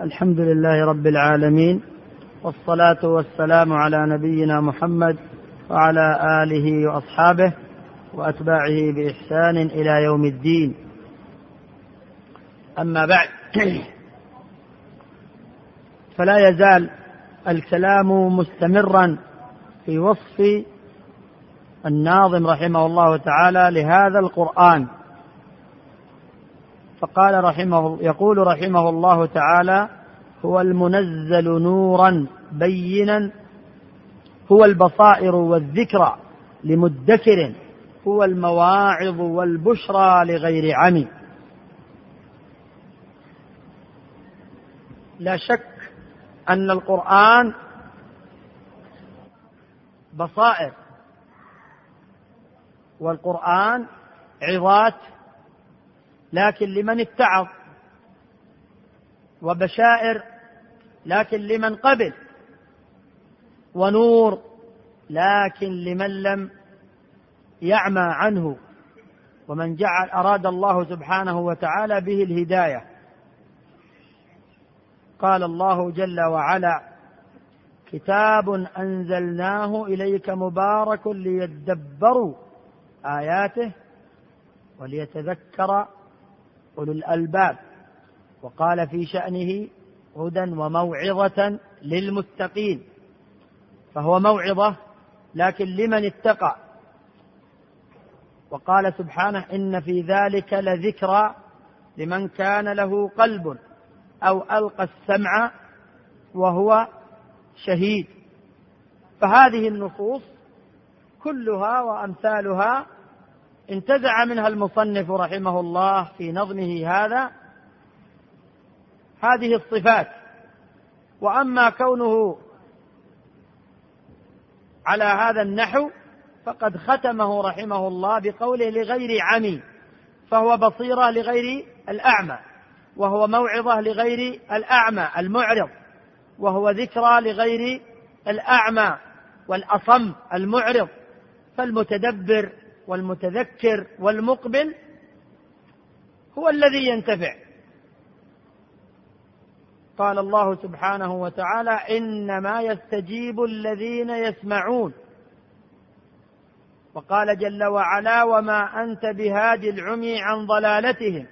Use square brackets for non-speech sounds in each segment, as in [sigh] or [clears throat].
الحمد لله رب العالمين والصلاة والسلام على نبينا محمد وعلى آله وأصحابه وأتباعه بإحسان إلى يوم الدين. أما بعد [clears throat] فلا يزال الكلام مستمرا في وصف الناظم رحمه الله تعالى لهذا القرآن. فقال رحمه يقول رحمه الله تعالى هو المنزل نورا بينا هو البصائر والذكرى لمدكر هو المواعظ والبشرى لغير عمي. لا شك أن القرآن بصائر والقرآن عظات لكن لمن اتعظ وبشائر لكن لمن قبل ونور لكن لمن لم يعمى عنه ومن جعل أراد الله سبحانه وتعالى به الهداية. قال الله جل وعلا كتاب أنزلناه إليك مبارك ليدبروا آياته وليتذكر أولو الألباب وقال في شأنه هدى وموعظة للمتقين فهو موعظة لكن لمن اتقى. وقال سبحانه إن في ذلك لذكرى لمن كان له قلب أو ألقى السمع وهو شهيد. فهذه النصوص كلها وأمثالها انتزع منها المصنف رحمه الله في نظمه هذا هذه الصفات. وأما كونه على هذا النحو فقد ختمه رحمه الله بقوله لغير عمي فهو بصيرة لغير الأعمى وهو موعظة لغير الأعمى المعرض وهو ذكرى لغير الأعمى والأصم المعرض فالمتدبر والمتذكر والمقبل هو الذي ينتفع. قال الله سبحانه وتعالى إنما يستجيب الذين يسمعون. وقال جل وعلا وما أنت بهادي العمي عن ضلالتهم.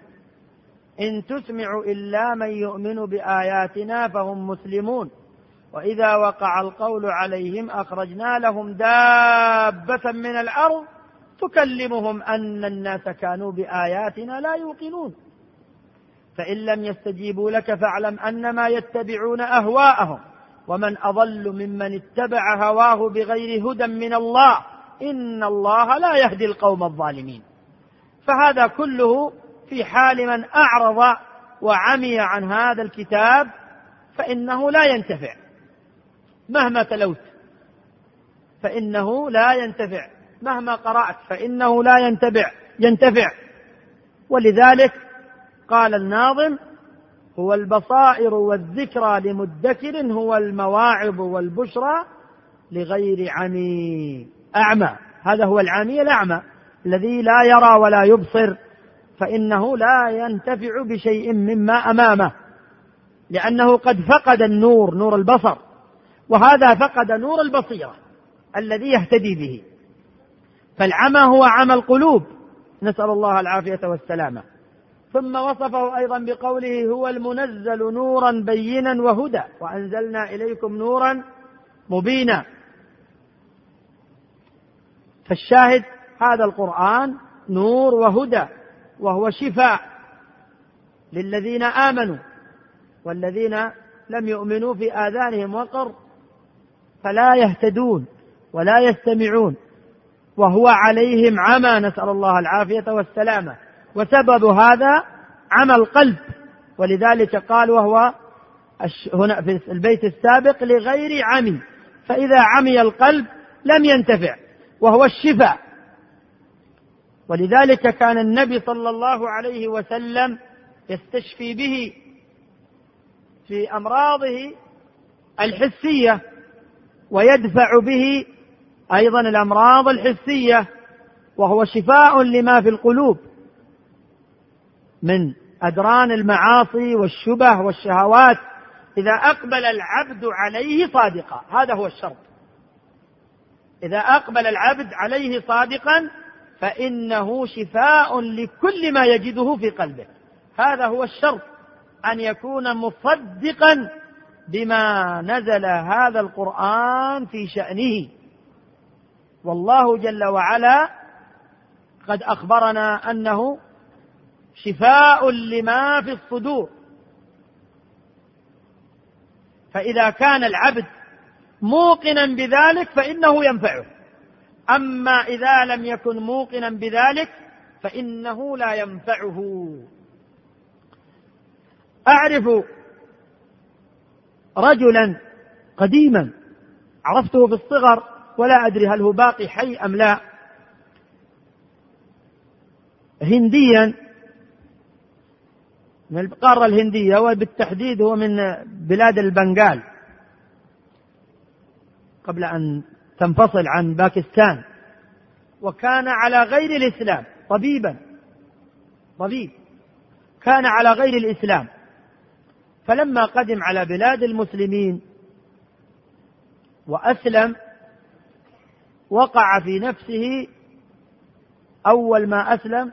إن تسمع إلا من يؤمن بآياتنا فهم مسلمون. وإذا وقع القول عليهم أخرجنا لهم دابة من الأرض تكلمهم أن الناس كانوا بآياتنا لا يوقنون. فإن لم يستجيبوا لك فاعلم أنما يتبعون أهواءهم. ومن أضل ممن اتبع هواه بغير هدى من الله إن الله لا يهدي القوم الظالمين. فهذا كله في حال من أعرض وعمي عن هذا الكتاب فإنه لا ينتفع. مهما تلوت فإنه لا ينتفع. مهما قرأت فإنه لا ينتبع ينتفع. ولذلك قال الناظم هو البصائر والذكرى لمدكر هو المواعظ والبشرى لغير عمي. أعمى هذا هو العمي الأعمى الذي لا يرى ولا يبصر فإنه لا ينتفع بشيء مما أمامه لأنه قد فقد النور نور البصر. وهذا فقد نور البصيرة الذي يهتدي به. فالعمى هو عمى القلوب. نسأل الله العافية والسلامة. ثم وصفه أيضا بقوله هو المنزل نورا بينا وهدى. وأنزلنا إليكم نورا مبينا. فالشاهد هذا القرآن نور وهدى وهو شفاء للذين آمنوا والذين لم يؤمنوا في آذانهم وقر فلا يهتدون ولا يستمعون. وهو عليهم عمى نسأل الله العافية والسلامة. وسبب هذا عمى القلب. ولذلك قال وهو هنا في البيت السابق لغير عمي. فإذا عمي القلب لم ينتفع وهو الشفاء. ولذلك كان النبي صلى الله عليه وسلم يستشفي به في أمراضه الحسية ويدفع به أيضا الأمراض الحسية وهو شفاء لما في القلوب من أدران المعاصي والشبه والشهوات إذا أقبل العبد عليه صادقا هذا هو الشرط. إذا أقبل العبد عليه صادقا فإنه شفاء لكل ما يجده في قلبه. هذا هو الشرط أن يكون مصدقا بما نزل هذا القرآن في شأنه. والله جل وعلا قد أخبرنا أنه شفاء لما في الصدور. فإذا كان العبد موقنا بذلك فإنه ينفعه. أما إذا لم يكن موقنا بذلك فإنه لا ينفعه. أعرف رجلا قديما عرفته في الصغر ولا أدري هل هو باقي حي أم لا. هنديا من القارة الهندية وبالتحديد هو من بلاد البنغال. قبل أن تنفصل عن باكستان. وكان على غير الإسلام طبيبا طبيب. كان على غير الإسلام. فلما قدم على بلاد المسلمين وأسلم وقع في نفسه أول ما أسلم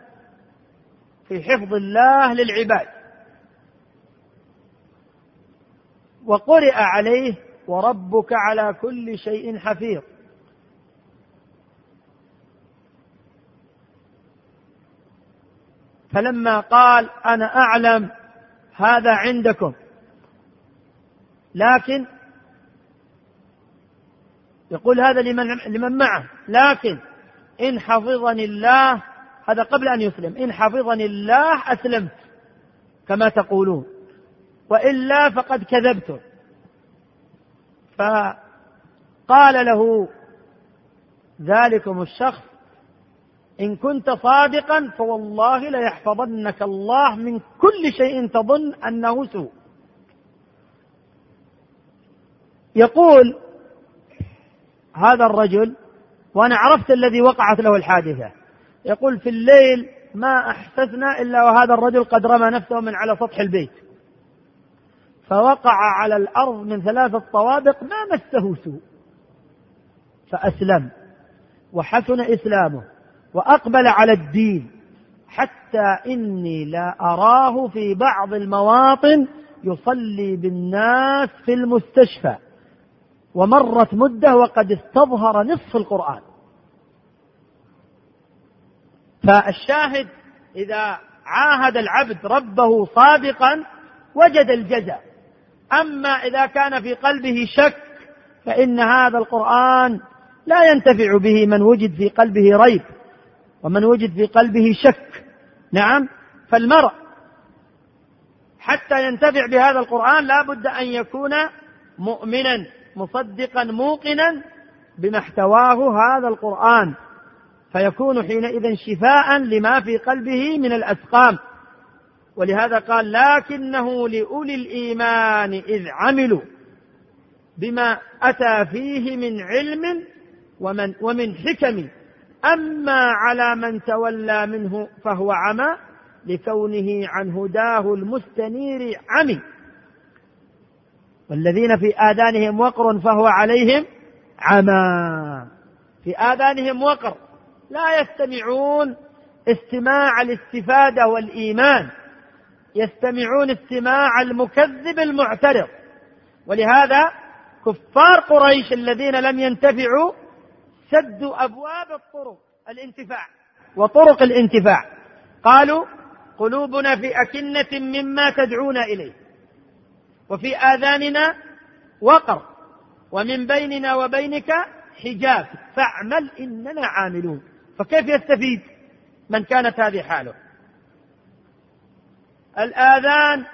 في حفظ الله للعباد. وقرئ عليه وربك على كل شيء حفيظ. فلما قال أنا أعلم هذا عندكم لكن يقول هذا لمن لمن معه. لكن إن حفظني الله هذا قبل أن يسلم. إن حفظني الله أسلمت كما تقولون. وإلا فقد كذبتم فقال له ذلكم الشخص إن كنت صادقا فوالله ليحفظنك الله من كل شيء تظن أنه سوء. يقول هذا الرجل وأنا عرفت الذي وقعت له الحادثة. يقول في الليل ما أحسسنا إلا وهذا الرجل قد رمى نفسه من على سطح البيت. فوقع على الأرض من ثلاثة طوابق ما مسه سوء. فأسلم وحسن إسلامه وأقبل على الدين حتى إني لا أراه في بعض المواطن يصلي بالناس في المستشفى. ومرت مدة وقد استظهر نصف القرآن. فالشاهد إذا عاهد العبد ربه صادقا وجد الجزاء. أما إذا كان في قلبه شك فإن هذا القرآن لا ينتفع به من وجد في قلبه ريب ومن وجد في قلبه شك. نعم فالمرء حتى ينتفع بهذا القرآن لا بد أن يكون مؤمنا. مصدقا موقنا بما احتواه هذا القرآن فيكون حينئذ شفاء لما في قلبه من الأسقام. ولهذا قال لكنه لأولي الإيمان إذ عملوا بما أتى فيه من علم ومن, ومن حكم. أما على من تولى منه فهو عمى لكونه عن هداه المستنير عمي. والذين في آذانهم وقر فهو عليهم عمى. في آذانهم وقر. لا يستمعون استماع الاستفادة والإيمان. يستمعون استماع المكذب المعترض. ولهذا كفار قريش الذين لم ينتفعوا سدوا أبواب الطرق الانتفاع وطرق الانتفاع. قالوا قلوبنا في أكنة مما تدعونا إليه. وفي آذاننا وقر ومن بيننا وبينك حجاب. فاعمل إننا عاملون. فكيف يستفيد من كانت هذه حاله؟ الآذان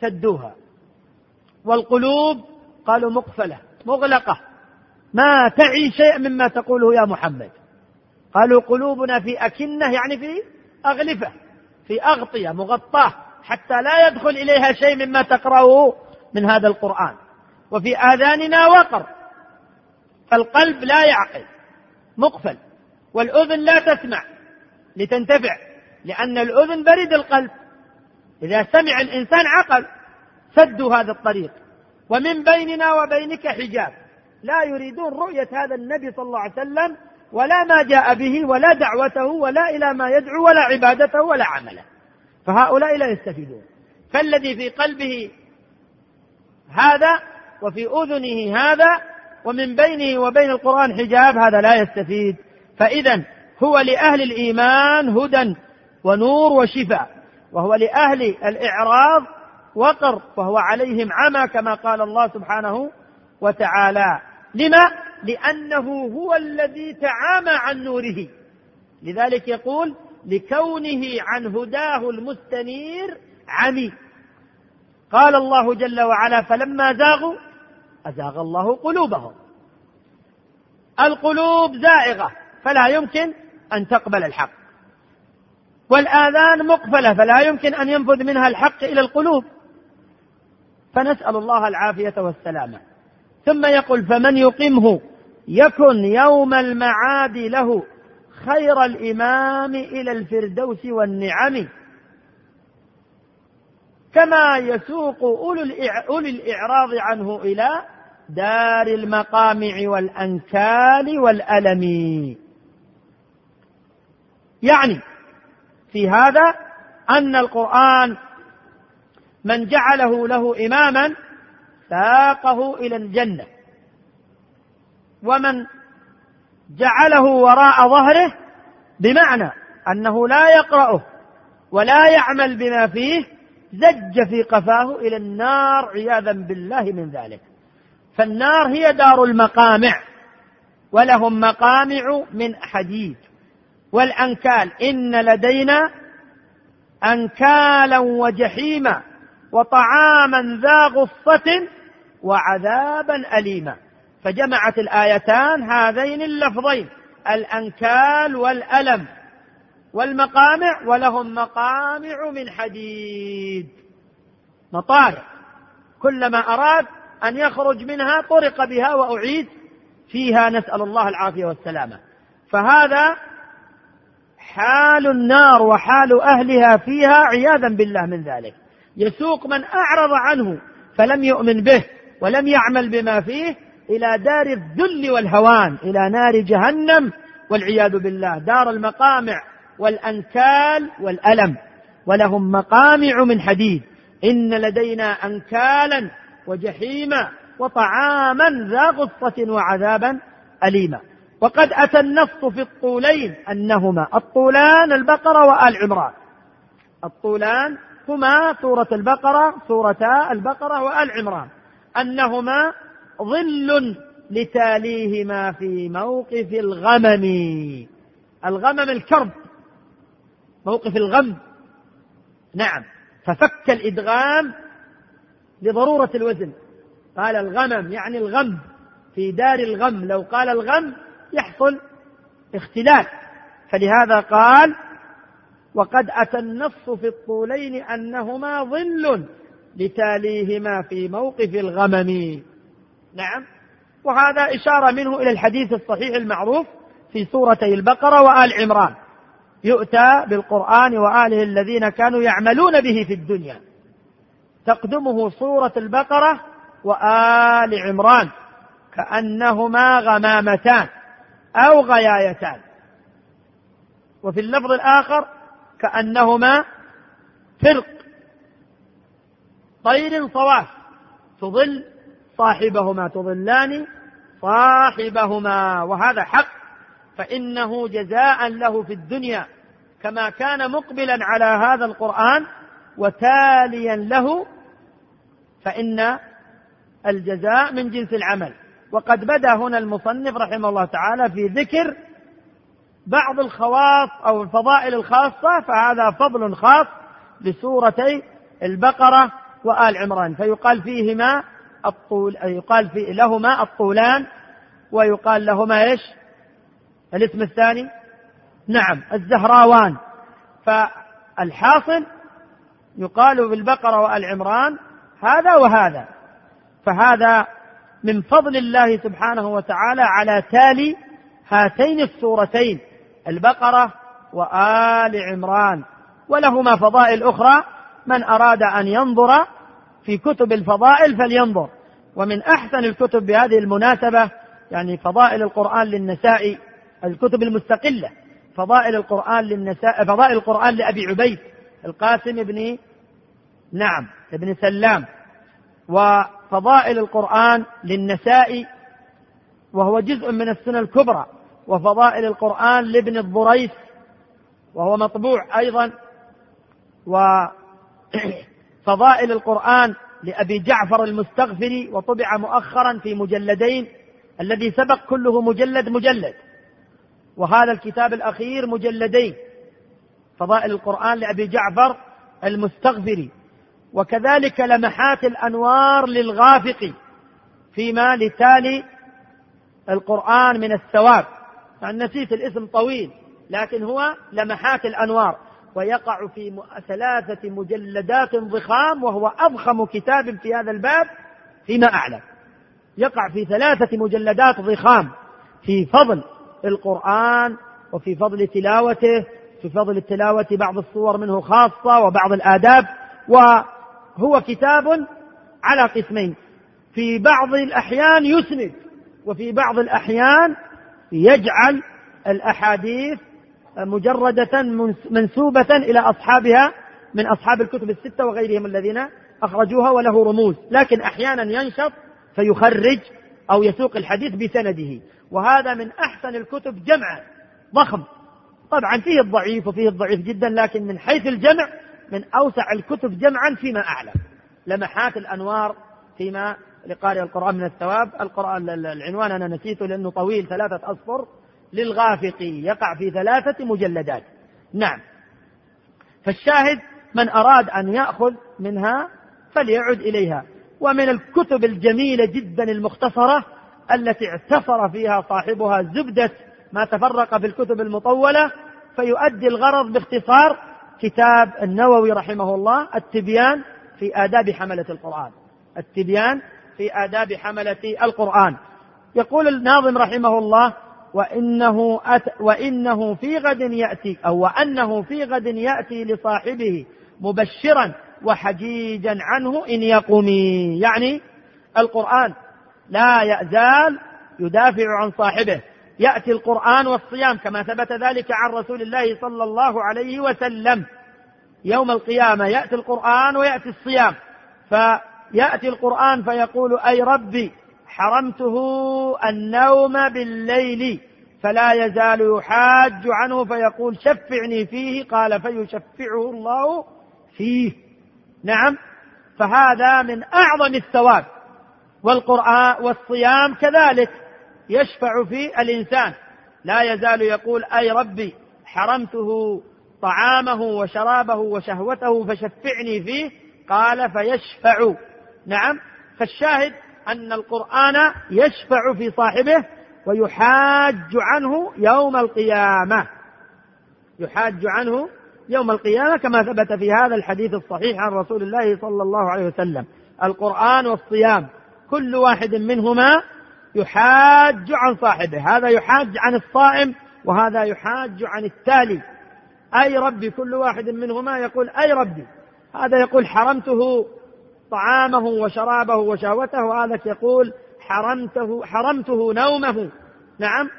سدوها والقلوب قالوا مقفلة مغلقة. ما تعي شيء مما تقوله يا محمد. قالوا قلوبنا في أكنة يعني في أغلفة في أغطية مغطاة. حتى لا يدخل إليها شيء مما تقرأه من هذا القرآن. وفي آذاننا وقر. فالقلب لا يعقل مقفل. والأذن لا تسمع لتنتفع لأن الأذن بريد القلب. إذا سمع الإنسان عقل سدوا هذا الطريق. ومن بيننا وبينك حجاب. لا يريدون رؤية هذا النبي صلى الله عليه وسلم ولا ما جاء به ولا دعوته ولا إلى ما يدعو ولا عبادته ولا عمله. فهؤلاء لا يستفيدون. فالذي في قلبه هذا وفي أذنه هذا ومن بينه وبين القرآن حجاب هذا لا يستفيد. فإذا هو لأهل الإيمان هدى ونور وشفاء وهو لأهل الإعراض وقر وهو عليهم عمى كما قال الله سبحانه وتعالى. لما؟ لأنه هو الذي تعامى عن نوره. لذلك يقول لكونه عن هداه المستنير عمي قال الله جل وعلا فلما زاغوا أزاغ الله قلوبهم. القلوب زائغة فلا يمكن أن تقبل الحق. والآذان مقفلة فلا يمكن أن ينفذ منها الحق إلى القلوب. فنسأل الله العافية والسلامة. ثم يقول فمن يقمه يكن يوم المعاد له. خير الإمام إلى الفردوس والنعم. كما يسوق أولي الإعراض عنه إلى دار المقامع والأنكال والألم. يعني في هذا أن القرآن من جعله له إماما ساقه إلى الجنة. ومن جعله وراء ظهره بمعنى أنه لا يقرأه ولا يعمل بما فيه زج في قفاه إلى النار عياذا بالله من ذلك. فالنار هي دار المقامع ولهم مقامع من حديد. والأنكال إن لدينا أنكالا وجحيما وطعاما ذا غصة وعذابا أليما. فجمعت الآيتان هذين اللفظين الأنكال والألم. والمقامع ولهم مقامع من حديد. مطارق كلما أراد أن يخرج منها طرق بها وأعيد فيها نسأل الله العافية والسلامة. فهذا حال النار وحال أهلها فيها عياذا بالله من ذلك. يسوق من أعرض عنه فلم يؤمن به ولم يعمل بما فيه إلى دار الذل والهوان إلى نار جهنم والعياذ بالله دار المقامع والأنكال والألم. ولهم مقامع من حديد. إن لدينا أنكالا وجحيما وطعاما ذا غصة وعذابا أليما. وقد أتى النص في الطولين أنهما الطولان البقرة وآل عمران. الطولان هما سورة البقرة سورتا البقرة وآل عمران. أنهما ظل لتاليهما في موقف الغمم. الغمم الكرب. موقف الغم. نعم. ففك الإدغام لضرورة الوزن. قال الغمم يعني الغم. في دار الغم. لو قال الغم يحصل اختلاف فلهذا قال وقد أتى النص في الطولين أنهما ظل لتاليهما في موقف الغمم. نعم. وهذا إشارة منه إلى الحديث الصحيح المعروف في سورتي البقرة وآل عمران. يؤتى بالقرآن وآله الذين كانوا يعملون به في الدنيا. تقدمه سورة البقرة وآل عمران. كأنهما غمامتان أو غيايتان. وفي اللفظ الآخر كأنهما فرق. طير صواف تظل صاحبهما تظلان صاحبهما وهذا حق فإنه جزاء له في الدنيا كما كان مقبلا على هذا القرآن وتاليا له فإن الجزاء من جنس العمل. وقد بدا هنا المصنف رحمه الله تعالى في ذكر بعض الخواص أو الفضائل الخاصة فهذا فضل خاص لسورتي البقرة وآل عمران. فيقال فيهما الطول يقال في لهما الطولان ويقال لهما إيش؟ الاسم الثاني؟ نعم الزهراوان. فالحاصل يقال بالبقرة وآل عمران هذا وهذا. فهذا من فضل الله سبحانه وتعالى على تالي هاتين السورتين البقرة وآل عمران. ولهما فضائل أخرى من أراد أن ينظر في كتب الفضائل فلينظر. ومن أحسن الكتب بهذه المناسبة يعني فضائل القرآن للنساء الكتب المستقلة فضائل القرآن للنساء فضائل القرآن لأبي عبيد القاسم بن نعم ابن سلام وفضائل القرآن للنساء وهو جزء من السنة الكبرى وفضائل القرآن لابن الضريس وهو مطبوع أيضا وفضائل [coughs] القرآن لأبي جعفر المستغفري وطبع مؤخرا في مجلدين الذي سبق كله مجلد مجلد. وهذا الكتاب الأخير مجلدين. فضائل القرآن لأبي جعفر المستغفري. وكذلك لمحات الأنوار للغافق فيما لتالي القرآن من الثواب. نسيت الاسم طويل لكن هو لمحات الأنوار. ويقع في ثلاثة مجلدات ضخام وهو أضخم كتاب في هذا الباب فيما أعلم. يقع في ثلاثة مجلدات ضخام في فضل القرآن وفي فضل تلاوته في فضل التلاوة بعض الصور منه خاصة وبعض الآداب وهو كتاب على قسمين في بعض الأحيان يسند وفي بعض الأحيان يجعل الأحاديث مجردة منسوبة إلى أصحابها من أصحاب الكتب الستة وغيرهم الذين أخرجوها وله رموز. لكن أحيانا ينشط فيخرج أو يسوق الحديث بسنده. وهذا من أحسن الكتب جمعا. ضخم. طبعا فيه الضعيف وفيه الضعيف جدا لكن من حيث الجمع من أوسع الكتب جمعا فيما أعلم لمحات الأنوار فيما لقارئ القرآن من الثواب. القرآن العنوان أنا نسيته لأنه طويل ثلاثة أصفر. للغافق يقع في ثلاثة مجلدات. نعم. فالشاهد من أراد أن يأخذ منها فليعد إليها. ومن الكتب الجميلة جدا المختصرة التي اعتصر فيها صاحبها زبدة ما تفرق في الكتب المطولة فيؤدي الغرض باختصار كتاب النووي رحمه الله التبيان في آداب حملة القرآن. التبيان في آداب حملة القرآن. يقول الناظم رحمه الله وإنه, أت وإنه في غد يأتي أو وأنه في غد يأتي لصاحبه مبشرا وحجيجا عنه إن يقومي. يعني القرآن لا يزال يدافع عن صاحبه. يأتي القرآن والصيام كما ثبت ذلك عن رسول الله صلى الله عليه وسلم. يوم القيامة يأتي القرآن ويأتي الصيام. فيأتي القرآن فيقول أي ربي حرمته النوم بالليل. فلا يزال يحاج عنه فيقول شفعني فيه. قال فيشفعه الله فيه. نعم. فهذا من أعظم الثواب. والقرآن والصيام كذلك يشفع في الإنسان. لا يزال يقول أي ربي حرمته طعامه وشرابه وشهوته فشفعني فيه. قال فيشفع. نعم. فالشاهد أن القرآن يشفع في صاحبه ويحاج عنه يوم القيامة. يحاج عنه يوم القيامة كما ثبت في هذا الحديث الصحيح عن رسول الله صلى الله عليه وسلم. القرآن والصيام كل واحد منهما يحاج عن صاحبه. هذا يحاج عن الصائم وهذا يحاج عن التالي. أي ربي كل واحد منهما يقول أي ربي. هذا يقول حرمته طعامه وشرابه وشهوته وهذا يقول حرمته حرمته نومه. نعم.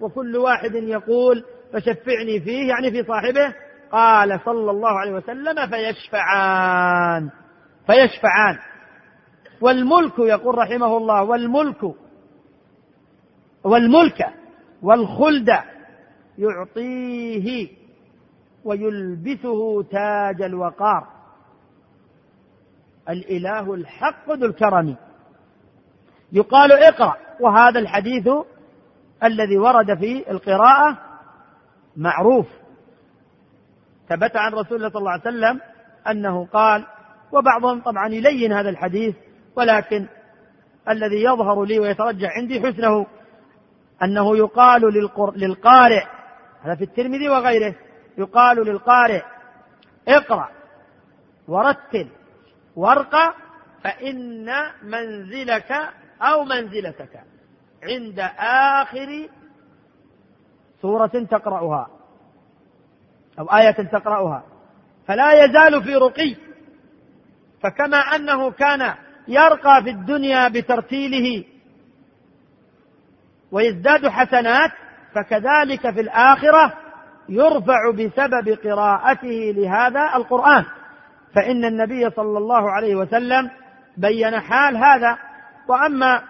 وكل واحد يقول فشفعني فيه يعني في صاحبه. قال صلى الله عليه وسلم فيشفعان. فيشفعان. والملك يقول رحمه الله والملك والملك والخلد يعطيه ويلبسه تاج الوقار. الإله الحق ذو الكرم. يقال اقرأ وهذا الحديث الذي ورد في القراءة معروف. ثبت عن رسول الله صلى الله عليه وسلم أنه قال وبعضهم طبعا يلين هذا الحديث ولكن الذي يظهر لي ويترجح عندي حسنه أنه يقال للقارئ هذا في الترمذي وغيره يقال للقارئ اقرأ ورتل وارقى فإن منزلك أو منزلتك عند آخر سورة تقرأها أو آية تقرأها. فلا يزال في رقي. فكما أنه كان يرقى في الدنيا بترتيله ويزداد حسنات فكذلك في الآخرة يرفع بسبب قراءته لهذا القرآن. فإن النبي صلى الله عليه وسلم بين حال هذا. وأما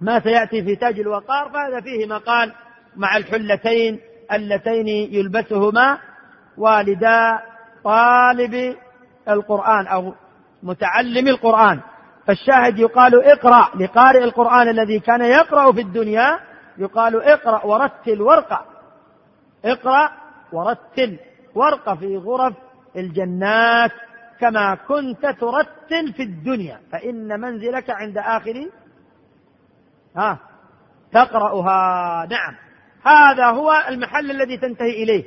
ما سيأتي في تاج الوقار فهذا فيه مقال مع الحلتين اللتين يلبسهما والدا طالب القرآن أو متعلم القرآن. فالشاهد يقال اقرأ لقارئ القرآن الذي كان يقرأ في الدنيا يقال اقرأ ورتل ورقة. اقرأ ورتل ورقة في غرف الجنات. كما كنت ترتل في الدنيا فإن منزلك عند آخر ها تقرأها. نعم. هذا هو المحل الذي تنتهي إليه.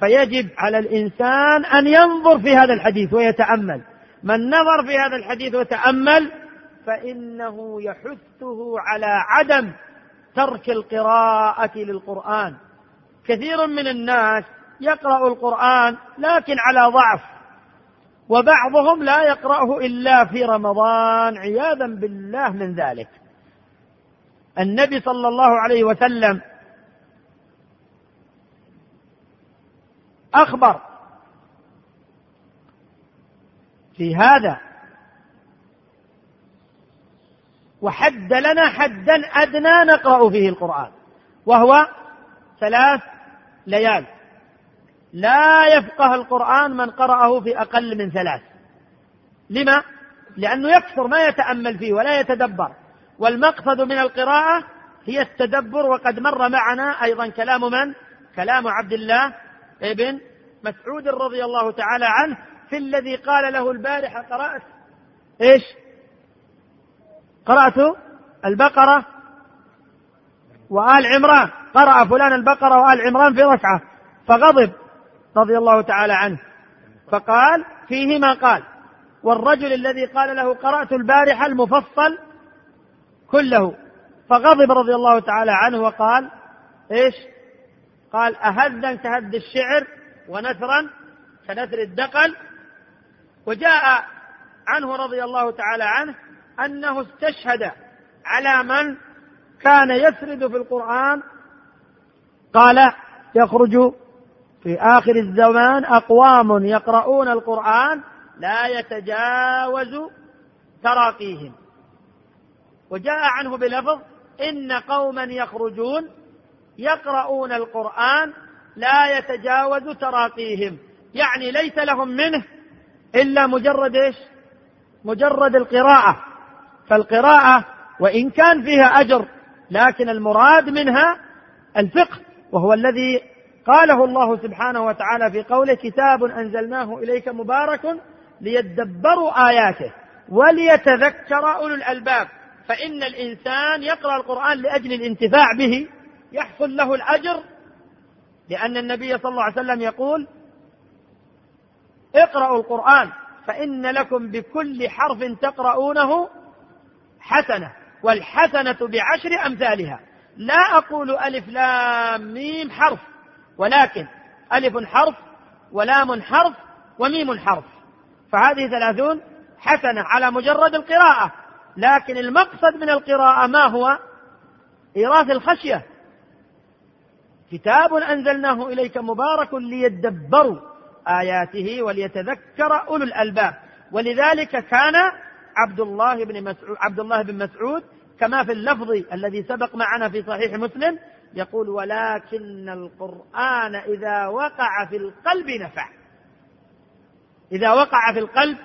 فيجب على الإنسان أن ينظر في هذا الحديث ويتأمل. من نظر في هذا الحديث وتأمل فإنه يحثه على عدم ترك القراءة للقرآن. كثير من الناس يقرأ القرآن لكن على ضعف. وبعضهم لا يقرأه إلا في رمضان عياذا بالله من ذلك. النبي صلى الله عليه وسلم أخبر في هذا وحد لنا حدا أدنى نقرأ فيه القرآن وهو ثلاث ليال. لا يفقه القرآن من قرأه في أقل من ثلاث لما؟ لأنه يكثر ما يتأمل فيه ولا يتدبر والمقصد من القراءة هي التدبر وقد مر معنا أيضا كلام من؟ كلام عبد الله ابن مسعود رضي الله تعالى عنه في الذي قال له البارحة قرأت إيش؟ قرأت البقرة وآل عمران قرأ فلان البقرة وآل عمران في ركعة فغضب رضي الله تعالى عنه. فقال فيه ما قال والرجل الذي قال له قرأت البارحة المفصل كله. فغضب رضي الله تعالى عنه وقال إيش؟ قال أهذا كهد الشعر ونثرا كنثر الدقل وجاء عنه رضي الله تعالى عنه أنه استشهد على من كان يسرد في القرآن. قال يخرج في آخر الزمان أقوام يقرؤون القرآن لا يتجاوز تراقيهم. وجاء عنه بلفظ إن قوما يخرجون يقرؤون القرآن لا يتجاوز تراقيهم. يعني ليس لهم منه إلا مجرد إيش؟ مجرد القراءة. فالقراءة وإن كان فيها أجر لكن المراد منها الفقه وهو الذي قاله الله سبحانه وتعالى في قوله كتاب أنزلناه إليك مبارك ليدبروا آياته وليتذكر أولو الألباب. فإن الإنسان يقرأ القرآن لأجل الانتفاع به يحصل له الأجر لأن النبي صلى الله عليه وسلم يقول اقرأوا القرآن فإن لكم بكل حرف تقرؤونه حسنة والحسنة بعشر أمثالها. لا أقول ألف لام ميم حرف ولكن ألف حرف ولام حرف وميم حرف. فهذه ثلاثون حسنة على مجرد القراءة. لكن المقصد من القراءة ما هو؟ إيراث الخشية. كتاب أنزلناه إليك مبارك ليدبروا آياته وليتذكر أولو الألباب. ولذلك كان عبد الله بن مسعود عبد الله بن مسعود كما في اللفظ الذي سبق معنا في صحيح مسلم يقول ولكن القرآن إذا وقع في القلب نفع. إذا وقع في القلب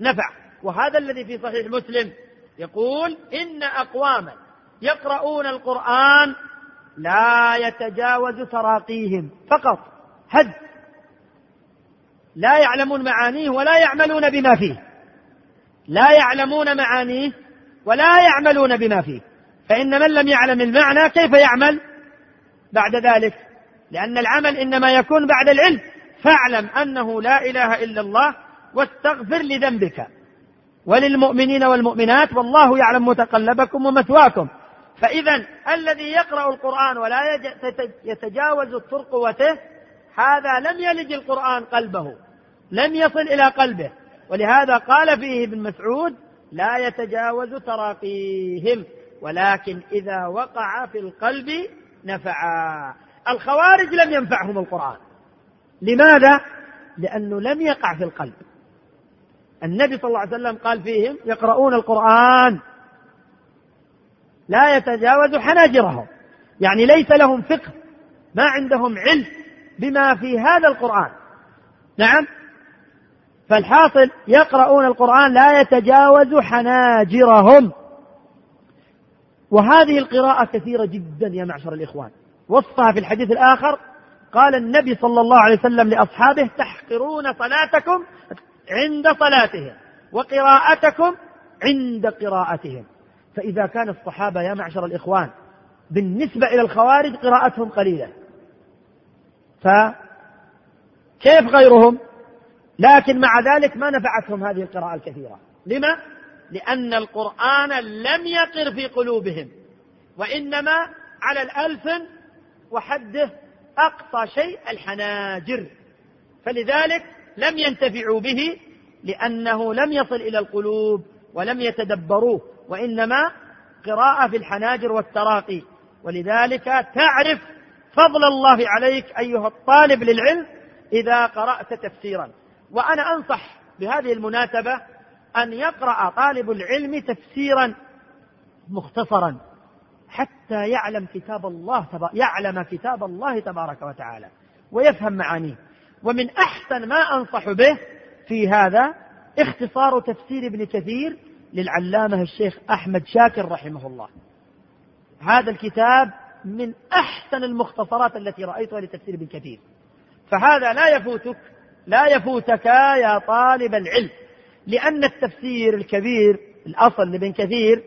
نفع. وهذا الذي في صحيح مسلم يقول إن أقواما يقرؤون القرآن لا يتجاوز تراقيهم. فقط هد. لا يعلمون معانيه ولا يعملون بما فيه. لا يعلمون معانيه ولا يعملون بما فيه. فإن من لم يعلم المعنى كيف يعمل؟ بعد ذلك. لأن العمل إنما يكون بعد العلم. فاعلم أنه لا إله إلا الله واستغفر لذنبك. وللمؤمنين والمؤمنات والله يعلم متقلبكم ومثواكم. فإذا الذي يقرأ القرآن ولا يتجاوز ترقوته هذا لم يلج القرآن قلبه. لم يصل إلى قلبه. ولهذا قال فيه ابن مسعود لا يتجاوز تراقيهم. ولكن إذا وقع في القلب نفعا الخوارج لم ينفعهم القرآن. لماذا؟ لأنه لم يقع في القلب. النبي صلى الله عليه وسلم قال فيهم يقرؤون القرآن. لا يتجاوز حناجرهم. يعني ليس لهم فقه. ما عندهم علم بما في هذا القرآن. نعم. فالحاصل يقرؤون القرآن لا يتجاوز حناجرهم. وهذه القراءة كثيرة جدا يا معشر الإخوان. وصفها في الحديث الآخر قال النبي صلى الله عليه وسلم لأصحابه تحقرون صلاتكم عند صلاتهم وقراءتكم عند قراءتهم. فإذا كان الصحابة يا معشر الإخوان بالنسبة إلى الخوارج قراءتهم قليلة. فكيف غيرهم؟ لكن مع ذلك ما نفعتهم هذه القراءة الكثيرة. لما؟ لأن القرآن لم يقر في قلوبهم وإنما على الألسن وحده أقصى شيء الحناجر. فلذلك لم ينتفعوا به لأنه لم يصل إلى القلوب ولم يتدبروه وإنما قراءة في الحناجر والتراقي. ولذلك تعرف فضل الله عليك أيها الطالب للعلم إذا قرأت تفسيرا. وأنا أنصح بهذه المناسبة أن يقرأ طالب العلم تفسيرا مختصرا حتى يعلم كتاب الله يعلم كتاب الله تبارك وتعالى ويفهم معانيه. ومن أحسن ما أنصح به في هذا اختصار تفسير ابن كثير للعلامة الشيخ أحمد شاكر رحمه الله. هذا الكتاب من أحسن المختصرات التي رأيتها لتفسير ابن كثير. فهذا لا يفوتك لا يفوتك يا طالب العلم. لأن التفسير الكبير الأصل لابن كثير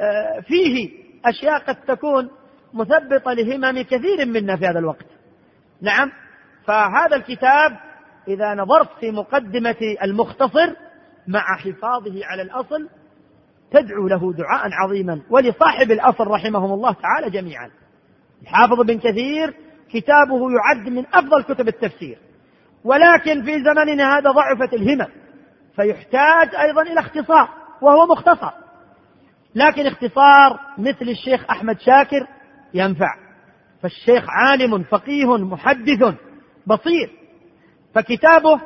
آه، فيه أشياء قد تكون مثبطة لهمم كثير منا في هذا الوقت. نعم؟ فهذا الكتاب إذا نظرت في مقدمة المختصر مع حفاظه على الأصل تدعو له دعاء عظيما ولصاحب الأصل رحمهم الله تعالى جميعا. الحافظ بن كثير كتابه يعد من أفضل كتب التفسير. ولكن في زمننا هذا ضعفت الهمم. فيحتاج أيضا إلى اختصار وهو مختصر. لكن اختصار مثل الشيخ أحمد شاكر ينفع. فالشيخ عالم فقيه محدث بصير. فكتابه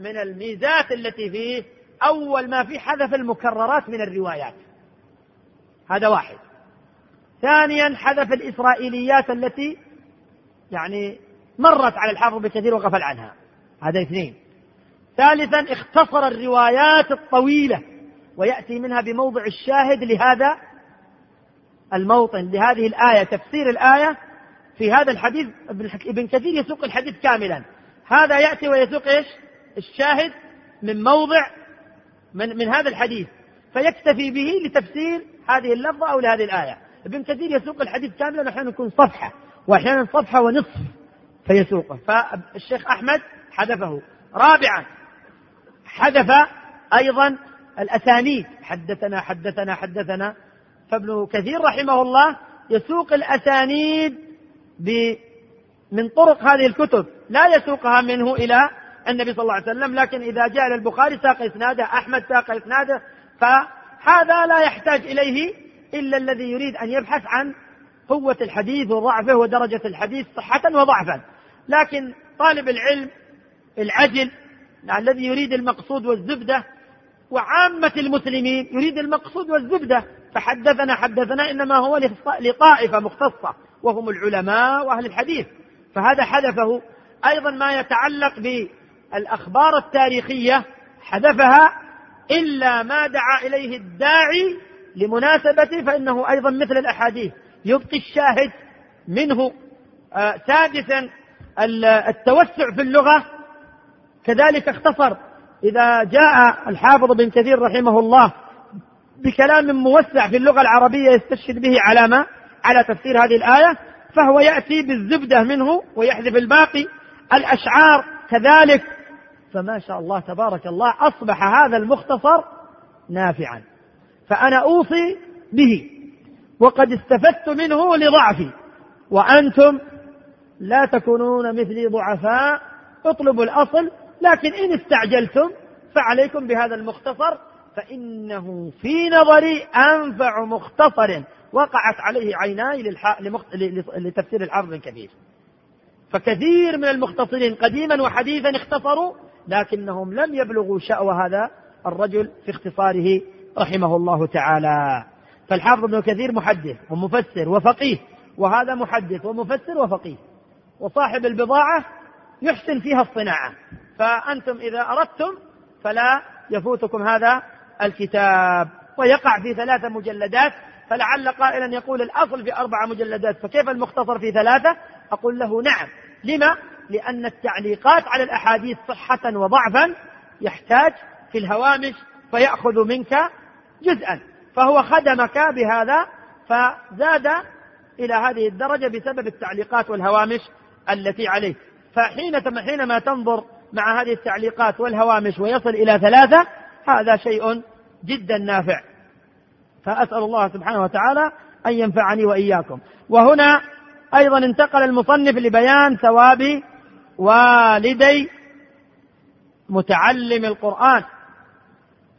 من الميزات التي فيه أول ما فيه حذف المكررات من الروايات. هذا واحد. ثانيا حذف الإسرائيليات التي يعني مرت على الحافظ بكثير وغفل عنها. هذا اثنين. ثالثا اختصر الروايات الطويلة ويأتي منها بموضع الشاهد لهذا الموطن لهذه الآية تفسير الآية في هذا الحديث ابن كثير يسوق الحديث كاملا. هذا يأتي ويسوق إيش؟ الشاهد من موضع من, من هذا الحديث. فيكتفي به لتفسير هذه اللفظة أو لهذه الآية. ابن كثير يسوق الحديث كاملا وأحيانا يكون صفحة وأحيانا صفحة ونصف فيسوقه. فالشيخ أحمد حذفه. رابعا حذف أيضا الأسانيد. حدثنا حدثنا حدثنا. فابن كثير رحمه الله يسوق الأسانيد من طرق هذه الكتب. لا يسوقها منه إلى النبي صلى الله عليه وسلم لكن إذا جاء إلى البخاري ساق إسناده أحمد ساق إسناده فهذا لا يحتاج إليه إلا الذي يريد أن يبحث عن قوة الحديث وضعفه ودرجة الحديث صحة وضعفا. لكن طالب العلم العجل الذي يريد المقصود والزبدة وعامة المسلمين يريد المقصود والزبدة. فحدثنا حدثنا إنما هو لطائفة مختصة وهم العلماء وأهل الحديث. فهذا حذفه أيضا ما يتعلق بالأخبار التاريخية حذفها إلا ما دعا إليه الداعي لمناسبته فإنه أيضا مثل الأحاديث. يبقي الشاهد منه آه، سادسا التوسع في اللغة كذلك اختصر إذا جاء الحافظ بن كثير رحمه الله بكلام موسع في اللغة العربية يستشهد به على ما؟ على تفسير هذه الآية فهو يأتي بالزبدة منه ويحذف الباقي. الأشعار كذلك. فما شاء الله تبارك الله أصبح هذا المختصر نافعا. فأنا أوصي به. وقد استفدت منه لضعفي. وأنتم لا تكونون مثلي ضعفاء. اطلبوا الأصل لكن إن استعجلتم فعليكم بهذا المختصر فإنه في نظري أنفع مختصر وقعت عليه عيناي لتفسير الحرف الكبير فكثير من المختصرين قديما وحديثا اختصروا لكنهم لم يبلغوا شأو هذا الرجل في اختصاره رحمه الله تعالى. فالحافظ ابن كثير محدث ومفسر وفقيه وهذا محدث ومفسر وفقيه وصاحب البضاعة يحسن فيها الصناعة. فأنتم إذا أردتم فلا يفوتكم هذا الكتاب. ويقع في ثلاثة مجلدات فلعل قائلا يقول الأصل في أربع مجلدات فكيف المختصر في ثلاثة؟ أقول له نعم. لما؟ لأن التعليقات على الأحاديث صحة وضعفا يحتاج في الهوامش فيأخذ منك جزءا. فهو خدمك بهذا فزاد إلى هذه الدرجة بسبب التعليقات والهوامش التي عليه. فحين حينما تنظر مع هذه التعليقات والهوامش ويصل إلى ثلاثة هذا شيء جدا نافع. فأسأل الله سبحانه وتعالى أن ينفعني وإياكم. وهنا أيضا انتقل المصنف لبيان ثواب والدي متعلم القرآن.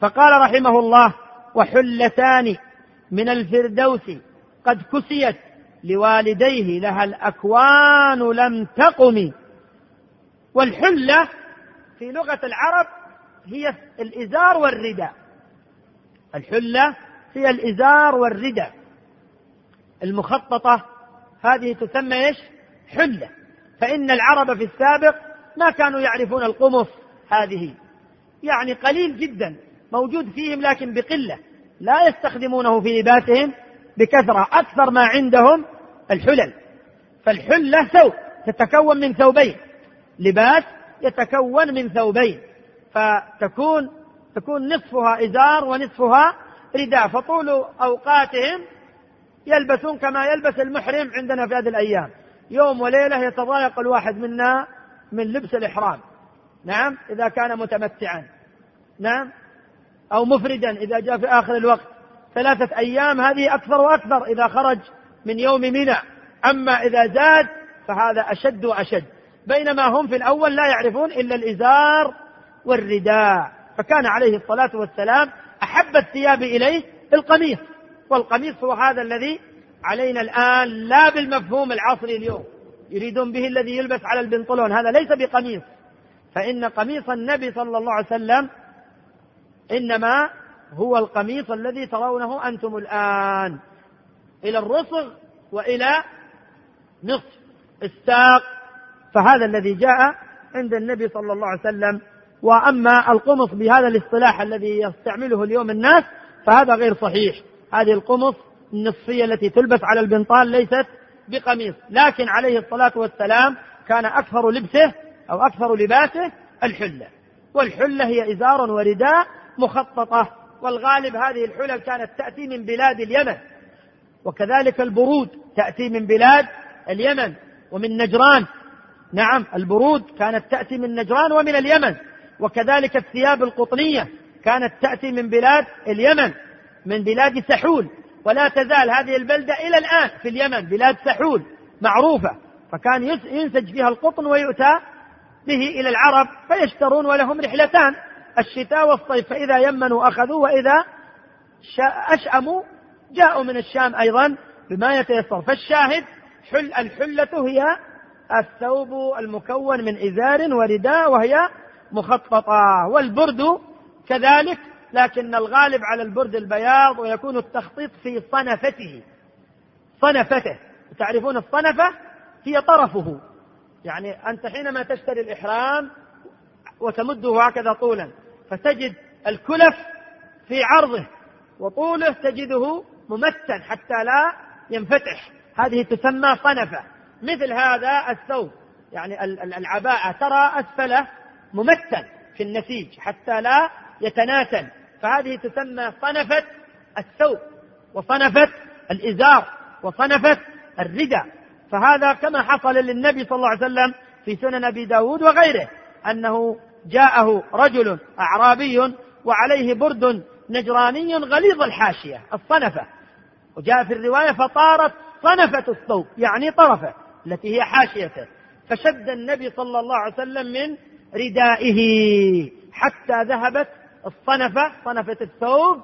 فقال رحمه الله وحلتان من الفردوس قد كسيت لوالديه لها الأكوان لم تقم. والحلة في لغة العرب هي الإزار والرداء. الحلة هي الإزار والرداء. المخططة هذه تسمى إيش؟ حلة. فإن العرب في السابق ما كانوا يعرفون القمص هذه. يعني قليل جدا موجود فيهم لكن بقلة. لا يستخدمونه في لباسهم بكثرة أكثر ما عندهم الحلل. فالحلة ثوب تتكون من ثوبين لباس يتكون من ثوبين فتكون تكون نصفها إزار ونصفها رداء فطول أوقاتهم يلبسون كما يلبس المحرم عندنا في هذه الأيام. يوم وليلة يتضايق الواحد منا من لبس الإحرام. نعم إذا كان متمتعا. نعم أو مفردا إذا جاء في آخر الوقت. ثلاثة أيام هذه أكثر وأكثر إذا خرج من يوم منى. أما إذا زاد فهذا أشد وأشد. بينما هم في الأول لا يعرفون إلا الإزار والرداء. فكان عليه الصلاة والسلام أحب الثياب إليه القميص. والقميص هو هذا الذي علينا الآن لا بالمفهوم العصري اليوم. يريدون به الذي يلبس على البنطلون. هذا ليس بقميص. فإن قميص النبي صلى الله عليه وسلم إنما هو القميص الذي ترونه أنتم الآن. إلى الرسغ وإلى نصف الساق. فهذا الذي جاء عند النبي صلى الله عليه وسلم. وأما القمص بهذا الاصطلاح الذي يستعمله اليوم الناس فهذا غير صحيح. هذه القمص النصفية التي تلبس على البنطال ليست بقميص. لكن عليه الصلاة والسلام كان أكثر لبسه أو أكثر لباسه الحلة. والحلة هي إزار ورداء مخططة. والغالب هذه الحلل كانت تأتي من بلاد اليمن. وكذلك البرود تأتي من بلاد اليمن. ومن نجران نعم البرود كانت تأتي من نجران ومن اليمن وكذلك الثياب القطنية كانت تأتي من بلاد اليمن من بلاد سحول ولا تزال هذه البلدة إلى الآن في اليمن بلاد سحول معروفة فكان ينسج فيها القطن ويؤتى به إلى العرب فيشترون ولهم رحلتان الشتاء والصيف فإذا يمنوا أخذوا وإذا أشأموا جاءوا من الشام أيضا بما يتيسر. فالشاهد حل الحلة هي الثوب المكون من إزار ورداء وهي مخططة والبرد كذلك لكن الغالب على البرد البياض ويكون التخطيط في صنفته. صنفته. تعرفون الصنفة؟ هي طرفه. يعني أنت حينما تشتري الإحرام وتمده هكذا طولا فتجد الكلف في عرضه وطوله تجده ممتن حتى لا ينفتح. هذه تسمى صنفة. مثل هذا الثوب. يعني العباءة ترى أسفله ممتن في النسيج حتى لا يتناسل. فهذه تسمى صنفة الثوب وصنفة الإزار وصنفة الردى فهذا كما حصل للنبي صلى الله عليه وسلم في سنن أبي داود وغيره أنه جاءه رجل أعرابي وعليه برد نجراني غليظ الحاشية الصنفة. وجاء في الرواية فطارت صنفة الثوب يعني طرفه. التي هي حاشيته. فشد النبي صلى الله عليه وسلم من ردائه. حتى ذهبت الصنفة صنفة الثوب.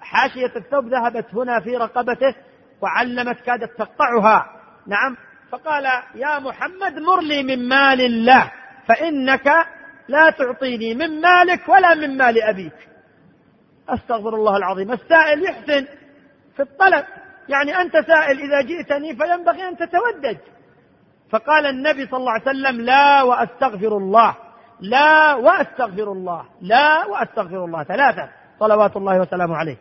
حاشية الثوب ذهبت هنا في رقبته وعلمت كادت تقطعها. نعم. فقال يا محمد مر لي من مال الله فإنك لا تعطيني من مالك ولا من مال أبيك. أستغفر الله العظيم. السائل يحسن في الطلب. يعني أنت سائل إذا جئتني فينبغي أن تتودد. فقال النبي صلى الله عليه وسلم لا وأستغفر الله لا وأستغفر الله لا وأستغفر الله. ثلاثة صلوات الله وسلامه عليه.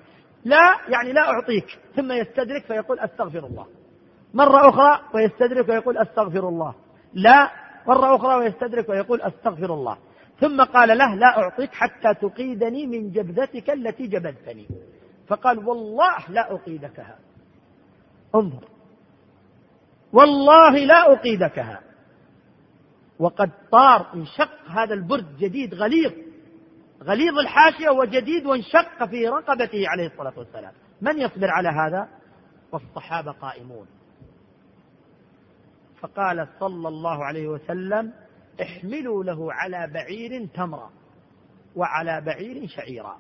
لا يعني لا أعطيك ثم يستدرك فيقول أستغفر الله. مرة أخرى ويستدرك ويقول أستغفر الله. لا مرة أخرى ويستدرك ويقول أستغفر الله. ثم قال له لا أعطيك حتى تقيدني من جبذتك التي جبذتني. فقال والله لا أقيدكها. انظر. والله لا أقيدكها. وقد طار انشق هذا البرد جديد غليظ. غليظ الحاشية وجديد وانشق في رقبته عليه الصلاة والسلام. من يصبر على هذا؟ والصحابة قائمون. فقال صلى الله عليه وسلم احملوا له على بعير تمرا وعلى بعير شعيرا.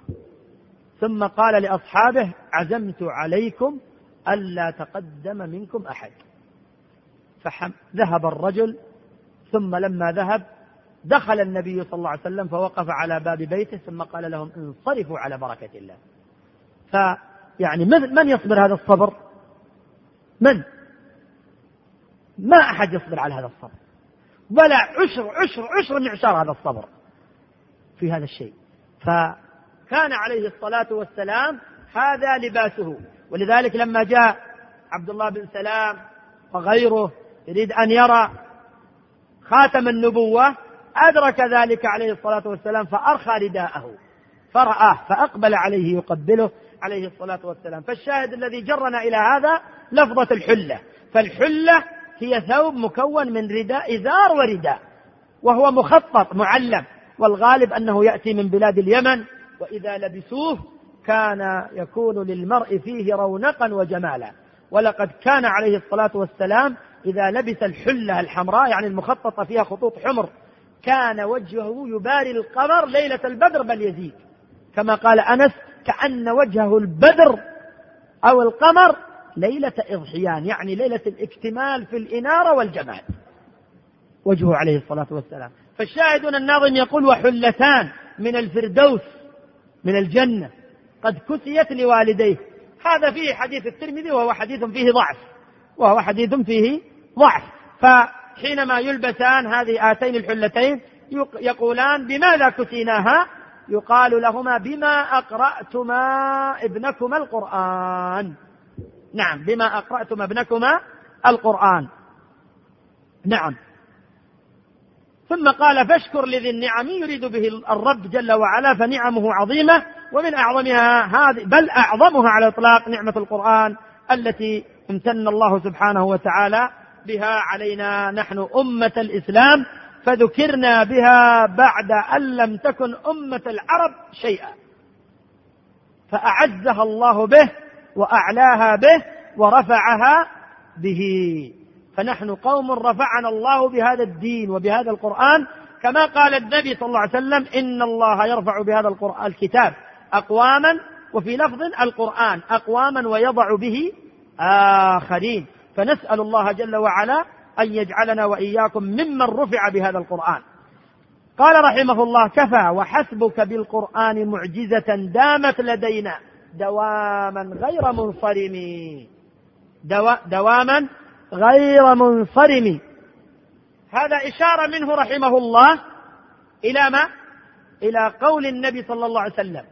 ثم قال لأصحابه عزمت عليكم ألا تقدم منكم أحد. فذهب الرجل ثم لما ذهب دخل النبي صلى الله عليه وسلم فوقف على باب بيته ثم قال لهم انصرفوا على بركة الله. فيعني من, من يصبر هذا الصبر؟ من؟ ما أحد يصبر على هذا الصبر. ولا عشر عشر عشر معشار هذا الصبر في هذا الشيء. فكان عليه الصلاة والسلام هذا لباسه. ولذلك لما جاء عبد الله بن سلام وغيره يريد أن يرى خاتم النبوة أدرك ذلك عليه الصلاة والسلام فأرخى رداءه فرآه فأقبل عليه يقبله عليه الصلاة والسلام. فالشاهد الذي جرنا إلى هذا لفظة الحلة فالحلة هي ثوب مكون من رداء إزار ورداء وهو مخطط معلم والغالب أنه يأتي من بلاد اليمن وإذا لبسوه كان يكون للمرء فيه رونقا وجمالا. ولقد كان عليه الصلاة والسلام إذا لبس الحلة الحمراء يعني المخططة فيها خطوط حمر كان وجهه يباري القمر ليلة البدر بل يزيد. كما قال أنس كأن وجهه البدر أو القمر ليلة إضحيان يعني ليلة الاكتمال في الإنارة والجمال. وجهه عليه الصلاة والسلام. فالشاهدون الناظم يقول وحلتان من الفردوس من الجنة. قد كسيت لوالديه. هذا فيه حديث الترمذي وهو حديث فيه ضعف. وهو حديث فيه ضعف. فحينما يلبسان هذه آتين الحلتين يقولان بماذا كسيناها؟ يقال لهما بما أقرأتما ابنكما القرآن. نعم بما أقرأتما ابنكما القرآن. نعم. ثم قال فاشكر لذي النعم يريد به الرب جل وعلا فنعمه عظيمة ومن أعظمها هذه بل أعظمها على الإطلاق نعمة القرآن التي امتن الله سبحانه وتعالى بها علينا. نحن أمة الإسلام فذكرنا بها بعد أن لم تكن أمة العرب شيئا. فأعزها الله به وأعلاها به ورفعها به. فنحن قوم رفعنا الله بهذا الدين وبهذا القرآن. كما قال النبي صلى الله عليه وسلم إن الله يرفع بهذا القرآن الكتاب أقواما وفي لفظ القرآن أقواما ويضع به آخرين. فنسأل الله جل وعلا أن يجعلنا وإياكم ممن رفع بهذا القرآن. قال رحمه الله كفى وحسبك بالقرآن معجزة دامت لدينا دواما غير منصرم دوا دواما غير منصرم هذا إشارة منه رحمه الله إلى ما؟ إلى قول النبي صلى الله عليه وسلم.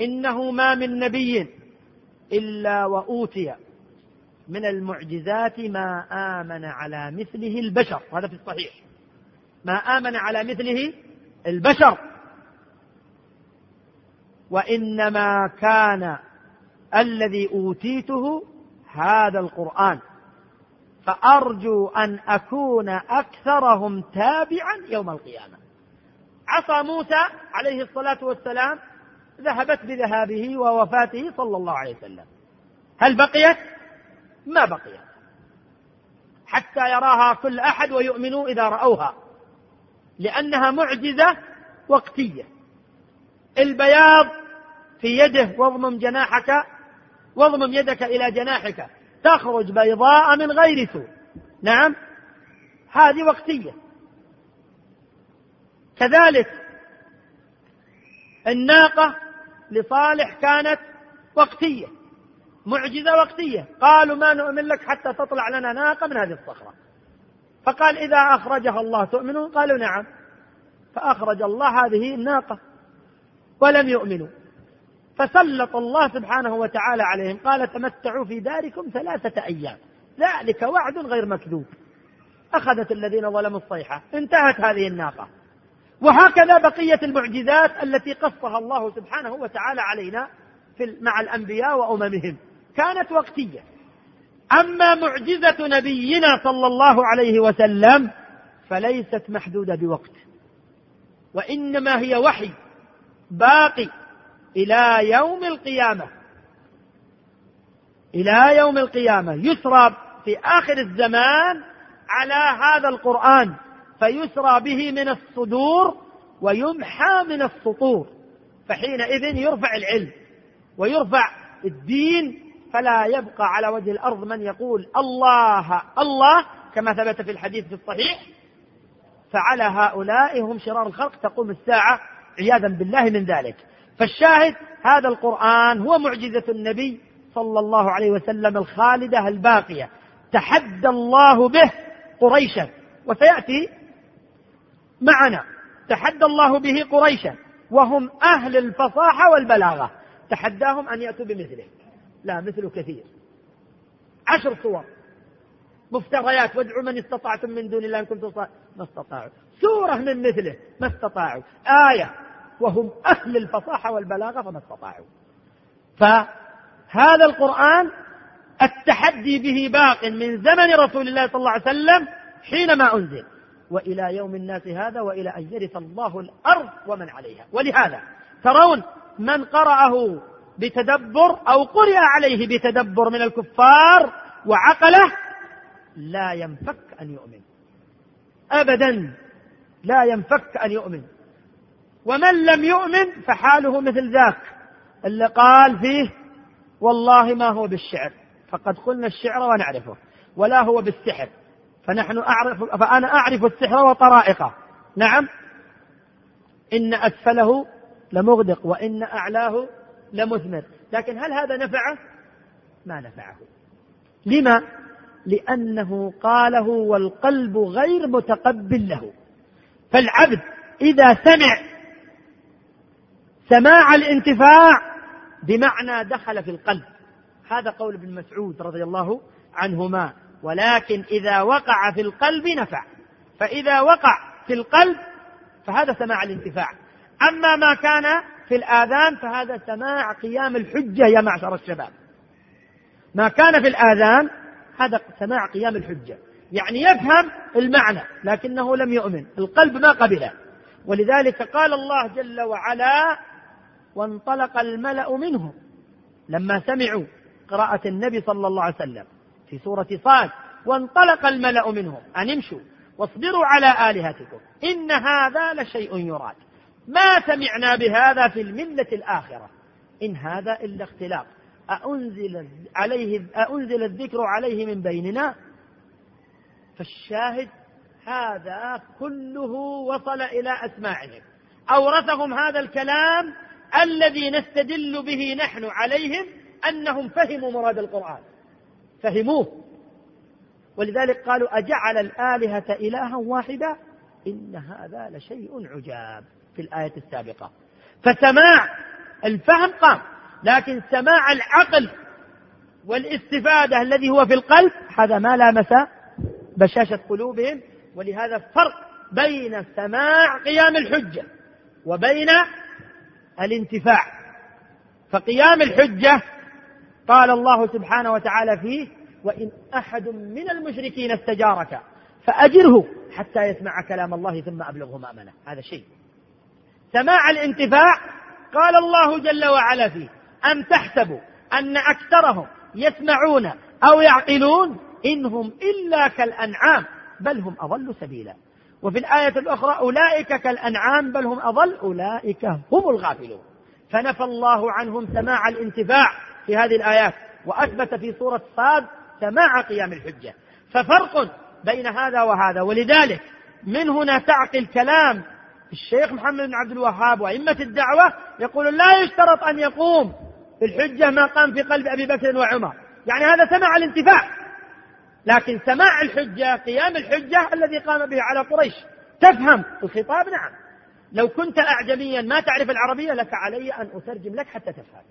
إنه ما من نبي إلا وأوتي من المعجزات ما آمن على مثله البشر. هذا في الصحيح. ما آمن على مثله البشر. وإنما كان الذي أوتيته هذا القرآن. فأرجو أن أكون أكثرهم تابعا يوم القيامة. عصا موسى عليه الصلاة والسلام ذهبت بذهابه ووفاته صلى الله عليه وسلم. هل بقيت؟ ما بقيت. حتى يراها كل أحد ويؤمنوا إذا رأوها لأنها معجزة وقتية. البياض في يده واضمم جناحك واضمم يدك إلى جناحك. تخرج بيضاء من غير سوء. نعم؟ هذه وقتية. كذلك الناقة لصالح كانت وقتية. معجزة وقتية. قالوا ما نؤمن لك حتى تطلع لنا ناقة من هذه الصخرة. فقال إذا أخرجها الله تؤمنون؟ قالوا نعم. فأخرج الله هذه الناقة. ولم يؤمنوا. فسلط الله سبحانه وتعالى عليهم. قال تمتعوا في داركم ثلاثة أيام. ذلك وعد غير مكذوب. أخذت الذين ظلموا الصيحة. انتهت هذه الناقة. وهكذا بقية المعجزات التي قصها الله سبحانه وتعالى علينا في مع الأنبياء وأممهم. كانت وقتية. أما معجزة نبينا صلى الله عليه وسلم فليست محدودة بوقت. وإنما هي وحي باقي. إلى يوم القيامة. إلى يوم القيامة. يسرى في آخر الزمان على هذا القرآن فيسرى به من الصدور ويمحى من السطور فحينئذ يرفع العلم ويرفع الدين فلا يبقى على وجه الأرض من يقول الله الله كما ثبت في الحديث في الصحيح فعلى هؤلاء هم شرار الخلق تقوم الساعة عياذا بالله من ذلك. فالشاهد هذا القرآن هو معجزة النبي صلى الله عليه وسلم الخالدة الباقية. تحدى الله به قريشا. وسيأتي معنا. تحدى الله به قريشا. وهم أهل الفصاحة والبلاغة. تحداهم أن يأتوا بمثله. لا مثله كثير. عشر صور. مفتريات وادعوا من استطعتم من دون الله إن كنتم ما استطاعوا. سورة من مثله. ما استطاعوا. آية. وهم أهل الفصاحة والبلاغة فما استطاعوا. فهذا القرآن التحدي به باق من زمن رسول الله صلى الله عليه وسلم حينما أنزل. وإلى يوم الناس هذا وإلى أن يرث الله الأرض ومن عليها. ولهذا ترون من قرأه بتدبر أو قرئ عليه بتدبر من الكفار وعقله لا ينفك أن يؤمن. أبدا لا ينفك أن يؤمن. ومن لم يؤمن فحاله مثل ذاك اللي قال فيه والله ما هو بالشعر فقد قلنا الشعر ونعرفه ولا هو بالسحر فنحن أعرف فأنا أعرف السحر وطرائقه. نعم إن أسفله لمغدق وإن أعلاه لمثمر لكن هل هذا نفعه؟ ما نفعه. لما؟ لأنه قاله والقلب غير متقبل له فالعبد إذا سمع سماع الانتفاع بمعنى دخل في القلب. هذا قول ابن مسعود رضي الله عنهما ولكن إذا وقع في القلب نفع. فإذا وقع في القلب فهذا سماع الانتفاع. أما ما كان في الآذان فهذا سماع قيام الحجة يا معشر الشباب. ما كان في الآذان هذا سماع قيام الحجة. يعني يفهم المعنى لكنه لم يؤمن. القلب ما قبله. ولذلك قال الله جل وعلا وانطلق الملأ منهم لما سمعوا قراءة النبي صلى الله عليه وسلم في سورة صاد وانطلق الملأ منهم. أن امشوا. واصبروا على آلهتكم. إن هذا لشيء يراد. ما سمعنا بهذا في الملة الآخرة. إن هذا إلا اختلاق أأنزل عليه أأنزل الذكر عليه من بيننا؟ فالشاهد هذا كله وصل إلى أسماعهم. أورثهم هذا الكلام الذي نستدل به نحن عليهم أنهم فهموا مراد القرآن. فهموه. ولذلك قالوا أجعل الآلهة إلها واحدا؟ إن هذا لشيء عجاب في الآية السابقة. فسماع الفهم قام لكن سماع العقل والاستفادة الذي هو في القلب هذا ما لامس بشاشة قلوبهم. ولهذا فرق بين سماع قيام الحجة وبين الانتفاع. فقيام الحجة قال الله سبحانه وتعالى فيه وإن أحد من المشركين استجارك فأجره حتى يسمع كلام الله ثم أبلغه مأمنة. هذا شيء. سماع الانتفاع قال الله جل وعلا فيه أم تحسبوا أن أكثرهم يسمعون أو يعقلون؟ إنهم إلا كالأنعام بل هم أضل سبيلا. وفي الآية الأخرى أولئك كالأنعام بل هم أضل أولئك هم الغافلون. فنفى الله عنهم سماع الانتفاع في هذه الآيات وأثبت في سورة صاد سماع قيام الحجة. ففرق بين هذا وهذا ولذلك من هنا تعقل كلام الشيخ محمد بن عبد الوهاب وأئمة الدعوة يقول لا يشترط أن يقوم في الحجة ما قام في قلب أبي بكر وعمر. يعني هذا سمع الانتفاع. لكن سماع الحجة قيام الحجة الذي قام به على قريش. تفهم؟ الخطاب نعم. لو كنت أعجميا ما تعرف العربية لك علي أن أترجم لك حتى تفهم.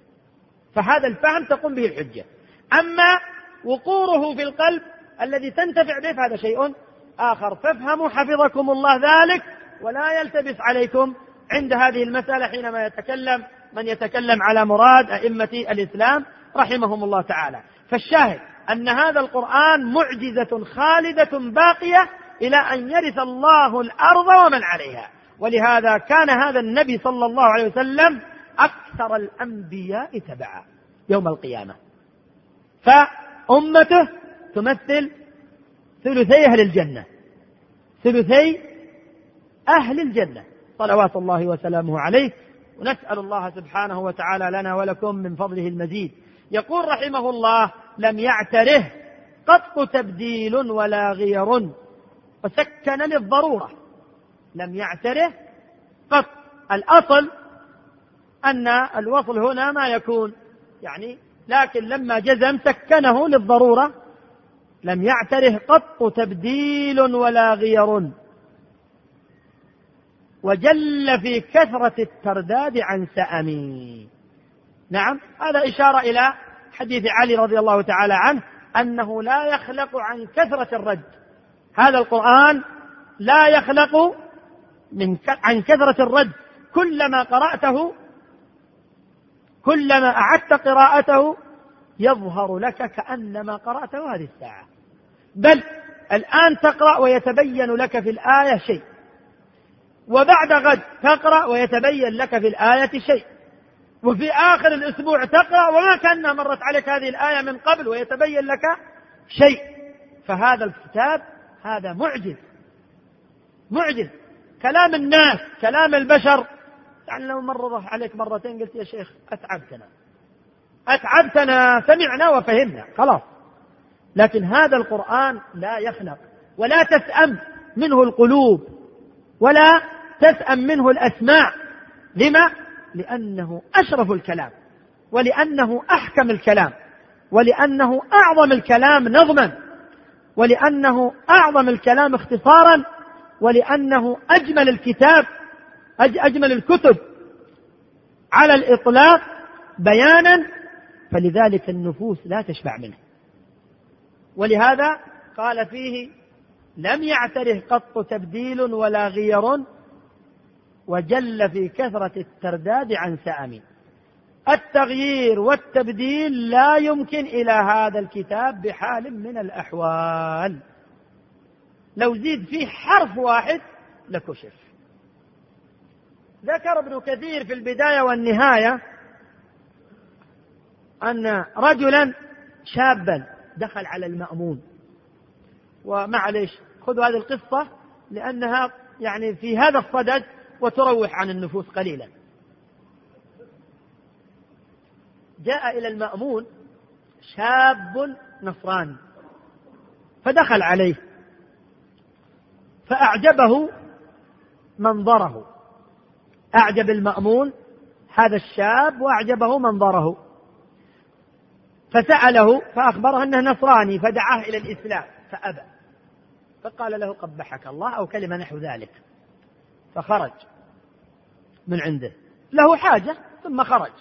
فهذا الفهم تقوم به الحجة. أما وقوره في القلب الذي تنتفع به فهذا شيء آخر. فافهموا حفظكم الله ذلك ولا يلتبس عليكم عند هذه المسألة حينما يتكلم من يتكلم على مراد أئمة الإسلام رحمهم الله تعالى. فالشاهد أن هذا القرآن معجزة خالدة باقية إلى أن يرث الله الأرض ومن عليها. ولهذا كان هذا النبي صلى الله عليه وسلم أكثر الأنبياء تبعا يوم القيامة. فأمته تمثل ثلثي أهل الجنة. ثلثي أهل الجنة. صلوات الله وسلامه عليه. ونسأل الله سبحانه وتعالى لنا ولكم من فضله المزيد. يقول رحمه الله لم يعتره. قط تبديل ولا غير. وسكن للضرورة. لم يعتره. قط. الأصل أن الوصل هنا ما يكون. يعني لكن لما جزم سكنه للضرورة. لم يعتره. قط تبديل ولا غير. وجل في كثرة الترداد عن سأمي. نعم. هذا إشارة إلى حديث علي رضي الله تعالى عنه أنه لا يخلق عن كثرة الرد. هذا القرآن لا يخلق من عن كثرة الرد. كلما قرأته كلما أعدت قراءته يظهر لك كأنما قرأته هذه الساعة. بل الآن تقرأ ويتبين لك في الآية شيء. وبعد غد تقرأ ويتبين لك في الآية شيء. وفي آخر الأسبوع تقرأ وما كأنها مرت عليك هذه الآية من قبل ويتبين لك شيء. فهذا الكتاب هذا معجز. معجز. كلام الناس كلام البشر. يعني لو مر عليك مرتين قلت يا شيخ أتعبتنا. أتعبتنا سمعنا وفهمنا. خلاص. لكن هذا القرآن لا يخنق ولا تسأم منه القلوب. ولا تسأم منه الأسماع. لما؟ لأنه أشرف الكلام ولأنه أحكم الكلام ولأنه أعظم الكلام نظما ولأنه أعظم الكلام اختصارا ولأنه أجمل الكتاب أجمل الكتب على الإطلاق بيانا فلذلك النفوس لا تشبع منه. ولهذا قال فيه لم يعتره قط تبديل ولا غير وجل في كثرة الترداد عن سأم التغيير والتبديل لا يمكن إلى هذا الكتاب بحال من الأحوال. لو زيد فيه حرف واحد لكشف ذكر ابن كثير في البداية والنهاية أن رجلا شابا دخل على المأمون. ومعلش خذوا هذه القصة لأنها يعني في هذا الصدد وتروح عن النفوس قليلا. جاء إلى المأمون شاب نصراني فدخل عليه فأعجبه منظره. أعجب المأمون هذا الشاب وأعجبه منظره. فسأله فأخبره أنه نصراني فدعاه إلى الإسلام فأبى. فقال له قبحك الله أو كلمة نحو ذلك. فخرج. من عنده. له حاجة ثم خرج.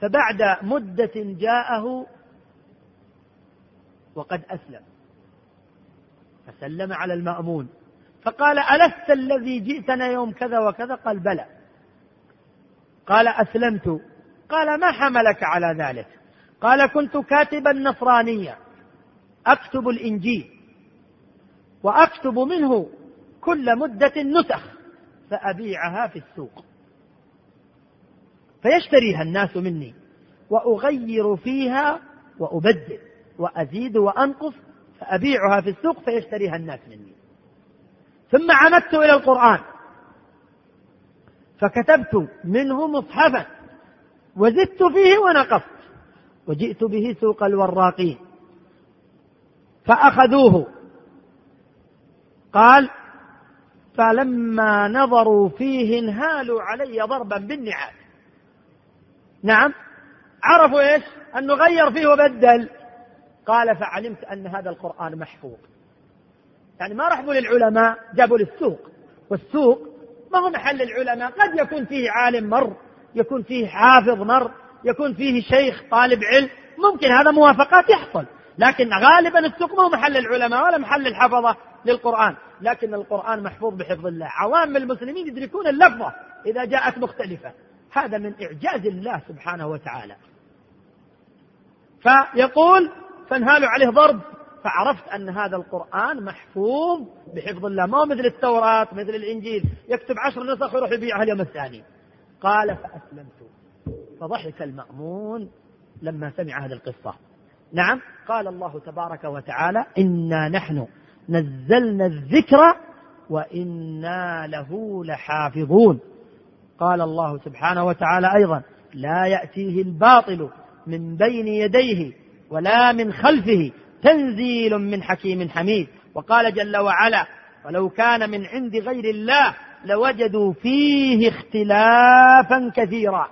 فبعد مدة جاءه وقد أسلم. فسلم على المأمون. فقال ألست الذي جئتنا يوم كذا وكذا؟ قال بلى. قال أسلمت. قال ما حملك على ذلك؟ قال كنت كاتبا نصرانيا. أكتب الإنجيل. وأكتب منه كل مدة نسخ. فأبيعها في السوق. فيشتريها الناس مني وأغير فيها وأبدل وأزيد وأنقص فأبيعها في السوق فيشتريها الناس مني. ثم عمدت إلى القرآن فكتبت منه مصحفا وزدت فيه ونقصت وجئت به سوق الوراقين فأخذوه. قال فلما نظروا فيه انهالوا علي ضربا بالنعال. نعم. عرفوا إيش؟ انه غير فيه وبدل. قال فعلمت أن هذا القرآن محفوظ. يعني ما رحبوا للعلماء جابوا للسوق. والسوق ما هو محل العلماء. قد يكون فيه عالم مر يكون فيه حافظ مر يكون فيه شيخ طالب علم. ممكن هذا موافقات يحصل. لكن غالبا السوق ما هو محل العلماء ولا محل الحفظة. للقرآن لكن القرآن محفوظ بحفظ الله. عوام المسلمين يدركون اللفظة إذا جاءت مختلفة. هذا من إعجاز الله سبحانه وتعالى. فيقول فانهال عليه ضرب. فعرفت أن هذا القرآن محفوظ بحفظ الله. ما هو مثل التوراة مثل الإنجيل. يكتب عشر نسخ ويروح يبيعها اليوم الثاني. قال فأسلمت. فضحك المأمون لما سمع هذه القصة. نعم قال الله تبارك وتعالى إنا نحن نزلنا الذكر وإنا له لحافظون. قال الله سبحانه وتعالى أيضا لا يأتيه الباطل من بين يديه ولا من خلفه تنزيل من حكيم حميد. وقال جل وعلا ولو كان من عند غير الله لوجدوا فيه اختلافا كثيرا.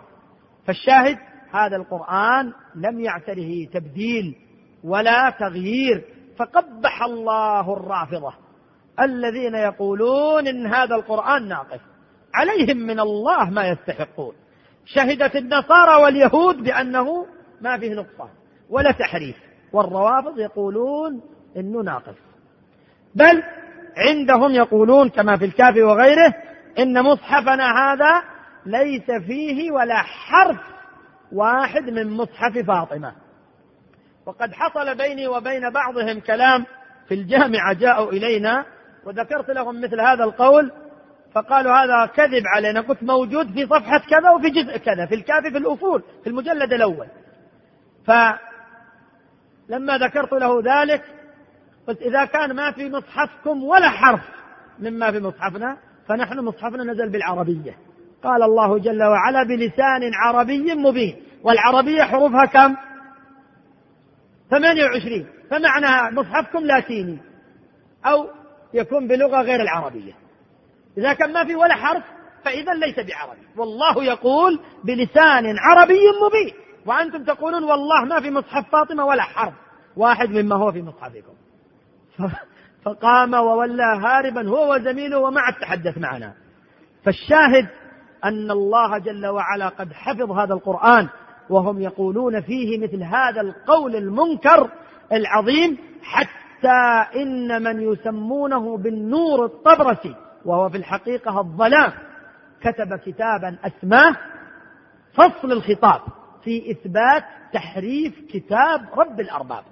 فالشاهد هذا القرآن لم يعتره تبديل ولا تغيير. فقبح الله الرافضة. الذين يقولون إن هذا القرآن ناقص. عليهم من الله ما يستحقون. شهدت النصارى واليهود بأنه ما فيه نقصان. ولا تحريف. والروافض يقولون إنه ناقص. بل عندهم يقولون كما في الكافي وغيره إن مصحفنا هذا ليس فيه ولا حرف واحد من مصحف فاطمة. وقد حصل بيني وبين بعضهم كلام في الجامعة جاءوا إلينا وذكرت لهم مثل هذا القول فقالوا هذا كذب علينا قلت موجود في صفحة كذا وفي جزء كذا في الكافي في الأصول في المجلد الأول. فلما ذكرت له ذلك قلت إذا كان ما في مصحفكم ولا حرف مما في مصحفنا فنحن مصحفنا نزل بالعربية. قال الله جل وعلا بلسان عربي مبين والعربية حروفها كم؟ 28 فمعنى مصحفكم لاتيني أو يكون بلغة غير العربية. إذا كان ما في ولا حرف فإذا ليس بعربي. والله يقول بلسان عربي مبين. وأنتم تقولون والله ما في مصحف فاطمة ولا حرف. واحد مما هو في مصحفكم. [laughs] فقام وولى هاربا هو وزميله وما عاد تحدث معنا. فالشاهد أن الله جل وعلا قد حفظ هذا القرآن. وهم يقولون فيه مثل هذا القول المنكر العظيم حتى إن من يسمونه بالنور الطبرسي وهو في الحقيقة الظلام كتب كتابا أسماه فصل الخطاب في إثبات تحريف كتاب رب الأرباب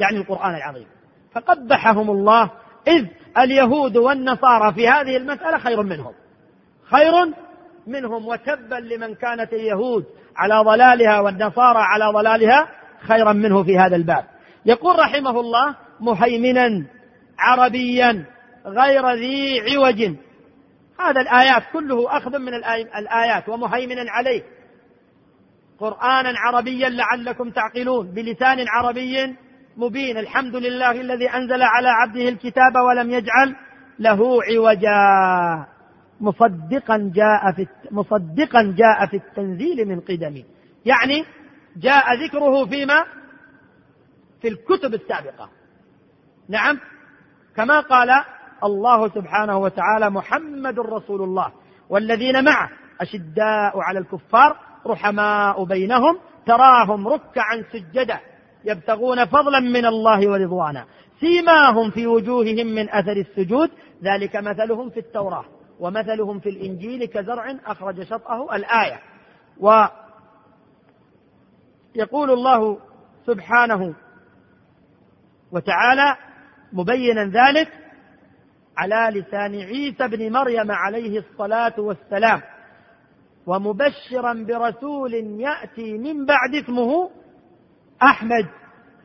يعني القرآن العظيم. فقبحهم الله إذ اليهود والنصارى في هذه المسألة خير منهم. خير منهم وتبا لمن كانت اليهود على ضلالها والنصارى على ضلالها خيرا منه في هذا الباب. يقول رحمه الله مهيمنا عربيا غير ذي عوج. هذا الآيات كله أخذ من الآيات ومهيمنا عليه. قرآنا عربيا لعلكم تعقلون بلسان عربي مبين. الحمد لله الذي أنزل على عبده الكتاب ولم يجعل له عوجا. مصدقا جاء في مصدقا جاء في التنزيل من قدم يعني جاء ذكره فيما؟ في الكتب السابقة. نعم. كما قال الله سبحانه وتعالى محمد رسول الله والذين معه أشداء على الكفار رحماء بينهم تراهم ركعا سجدا يبتغون فضلا من الله ورضوانا. سيماهم في وجوههم من أثر السجود ذلك مثلهم في التوراة. ومثلهم في الإنجيل كزرع أخرج شطأه الآية. ويقول الله سبحانه وتعالى مبينا ذلك على لسان عيسى بن مريم عليه الصلاة والسلام ومبشرا برسول يأتي من بعد اسمه أحمد.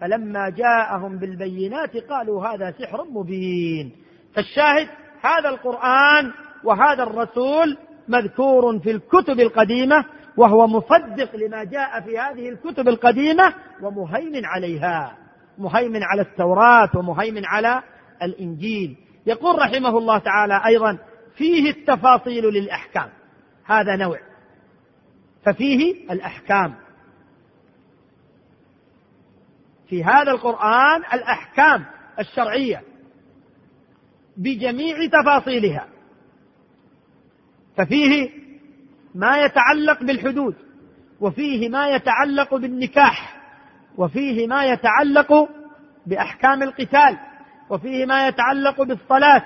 فلما جاءهم بالبينات قالوا هذا سحر مبين. فالشاهد هذا القرآن وهذا الرسول مذكور في الكتب القديمة وهو مصدق لما جاء في هذه الكتب القديمة ومهيمن عليها. مهيمن على التوراة ومهيمن على الإنجيل. يقول رحمه الله تعالى أيضا فيه التفاصيل للأحكام. هذا نوع. ففيه الأحكام. في هذا القرآن الأحكام الشرعية بجميع تفاصيلها. ففيه ما يتعلق بالحدود وفيه ما يتعلق بالنكاح وفيه ما يتعلق بأحكام القتال وفيه ما يتعلق بالصلاة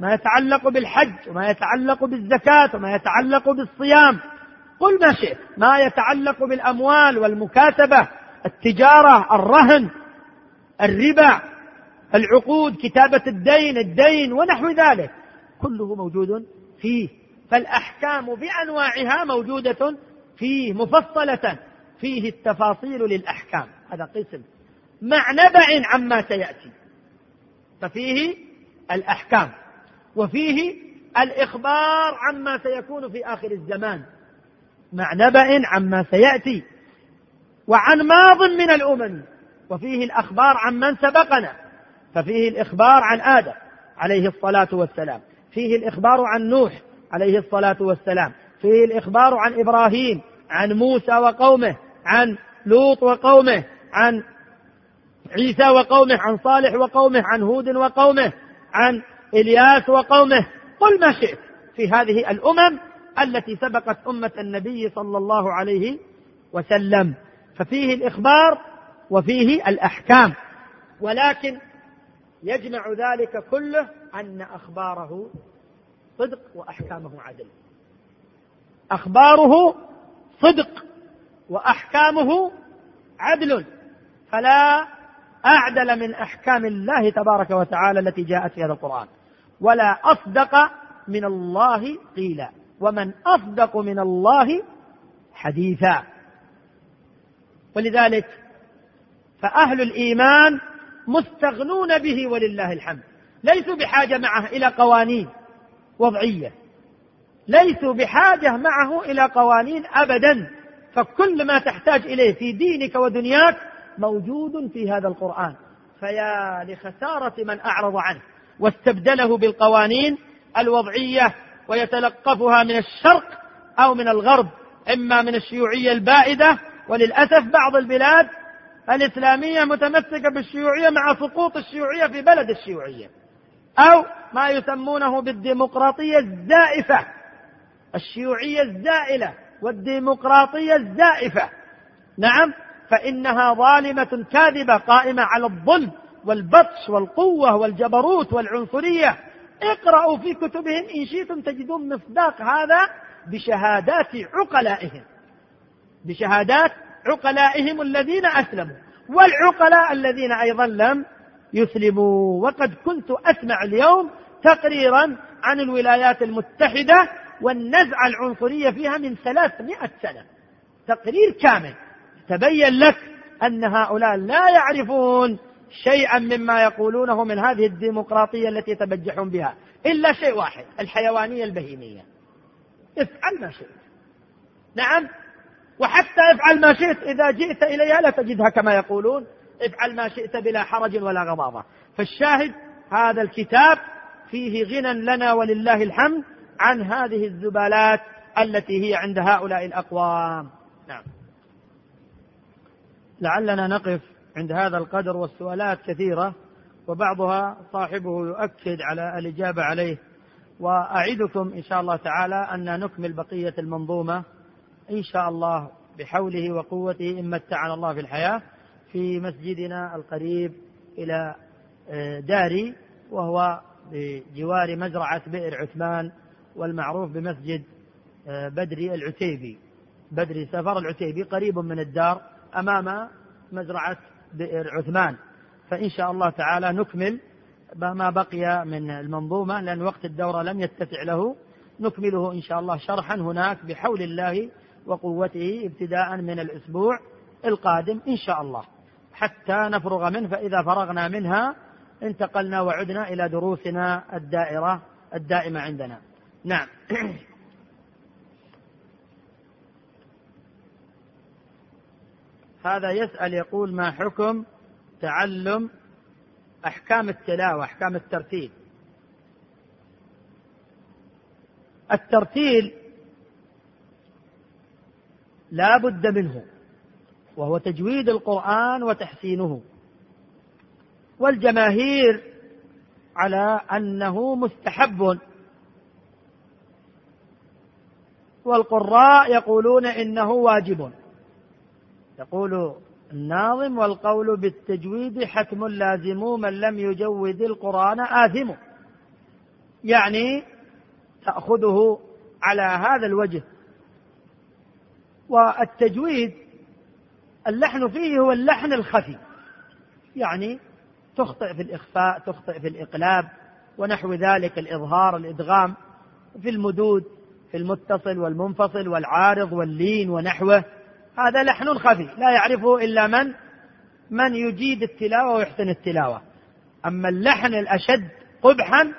ما يتعلق بالحج وما يتعلق بالزكاة وما يتعلق بالصيام. قل ما شئت ما يتعلق بالأموال والمكاتبة التجارة الرهن الربا العقود كتابة الدين الدين ونحو ذلك. كله موجود فيه. فالأحكام بأنواعها موجودة فيه مفصلة فيه التفاصيل للأحكام. هذا قسم. مع نبع عما سيأتي. ففيه الأحكام. وفيه الإخبار عما سيكون في آخر الزمان. مع نبأ عما سيأتي. وعن ماض من الأمم. وفيه الأخبار عن من سبقنا. ففيه الإخبار عن آدم عليه الصلاة والسلام. فيه الإخبار عن نوح. عليه الصلاة والسلام. فيه الإخبار عن إبراهيم عن موسى وقومه عن لوط وقومه عن عيسى وقومه عن صالح وقومه عن هود وقومه عن إلياس وقومه. قل ما شئت. في هذه الأمم التي سبقت أمة النبي صلى الله عليه وسلم. ففيه الإخبار وفيه الأحكام. ولكن يجمع ذلك كله أن أخباره صدق وأحكامه عدل. أخباره صدق وأحكامه عدل. فلا أعدل من أحكام الله تبارك وتعالى التي جاءت في هذا القرآن. ولا أصدق من الله قيلا. ومن أصدق من الله حديثا. ولذلك فأهل الإيمان مستغنون به ولله الحمد. ليسوا بحاجة معه إلى قوانين. وضعية. ليسوا بحاجة معه إلى قوانين أبدا. فكل ما تحتاج إليه في دينك ودنياك موجود في هذا القرآن. فيا لخسارة من أعرض عنه. واستبدله بالقوانين الوضعية ويتلقفها من الشرق أو من الغرب إما من الشيوعية البائدة. وللأسف بعض البلاد الإسلامية متمسكة بالشيوعية مع سقوط الشيوعية في بلد الشيوعية. أو ما يسمونه بالديمقراطية الزائفة الشيوعية الزائلة والديمقراطية الزائفة. نعم فإنها ظالمة كاذبة قائمة على الظلم والبطش والقوة والجبروت والعنصرية. اقرأوا في كتبهم إن شئتم تجدون مصداق هذا بشهادات عقلائهم. بشهادات عقلائهم الذين أسلموا. والعقلاء الذين أيضا لم يسلموا. وقد كنت أسمع اليوم تقريرا عن الولايات المتحدة والنزعة العنصرية فيها من ثلاثمائة سنة. تقرير كامل. تبين لك أن هؤلاء لا يعرفون شيئا مما يقولونه من هذه الديمقراطية التي يتبجحون بها. إلا شيء واحد الحيوانية البهيمية. افعل ما شئت. نعم. وحتى افعل ما شئت. إذا جئت إليها لا تجدها كما يقولون. افعل ما شئت بلا حرج ولا غضاضة. فالشاهد هذا الكتاب فيه غنى لنا ولله الحمد عن هذه الزبالات التي هي عند هؤلاء الأقوام. نعم. لعلنا نقف عند هذا القدر والسؤالات كثيرة وبعضها صاحبه يؤكد على الإجابة عليه. وأعدكم إن شاء الله تعالى أن نكمل بقية المنظومة إن شاء الله بحوله وقوته إن متعنا الله في الحياة في مسجدنا القريب إلى آه، داري وهو بجوار مزرعة بئر عثمان والمعروف بمسجد آه، بدري العتيبي. بدري سفر العتيبي قريب من الدار أمام مزرعة بئر عثمان. فإن شاء الله تعالى نكمل ما بقي من المنظومة لأن وقت الدورة لم يتسع له. نكمله إن شاء الله شرحا هناك بحول الله وقوته ابتداء من الأسبوع القادم إن شاء الله. حتى نفرغ منه فإذا فرغنا منها انتقلنا وعدنا إلى دروسنا الدائرة الدائمة عندنا. نعم. [clears throat] هذا يسأل يقول ما حكم تعلم أحكام التلاوة أحكام الترتيل؟ الترتيل لا بد منه وهو تجويد القرآن وتحسينه. والجماهير على أنه مستحب. والقراء يقولون إنه واجب. يقول الناظم والقول بالتجويد حتم لازم من لم يجود القرآن آثم. يعني تأخذه على هذا الوجه. والتجويد اللحن فيه هو اللحن الخفي. يعني تخطئ في الإخفاء تخطئ في الإقلاب ونحو ذلك الإظهار الإدغام في المدود في المتصل والمنفصل والعارض واللين ونحوه. هذا لحن خفي لا يعرفه إلا من من يجيد التلاوة ويحسن التلاوة. أما اللحن الأشد قبحا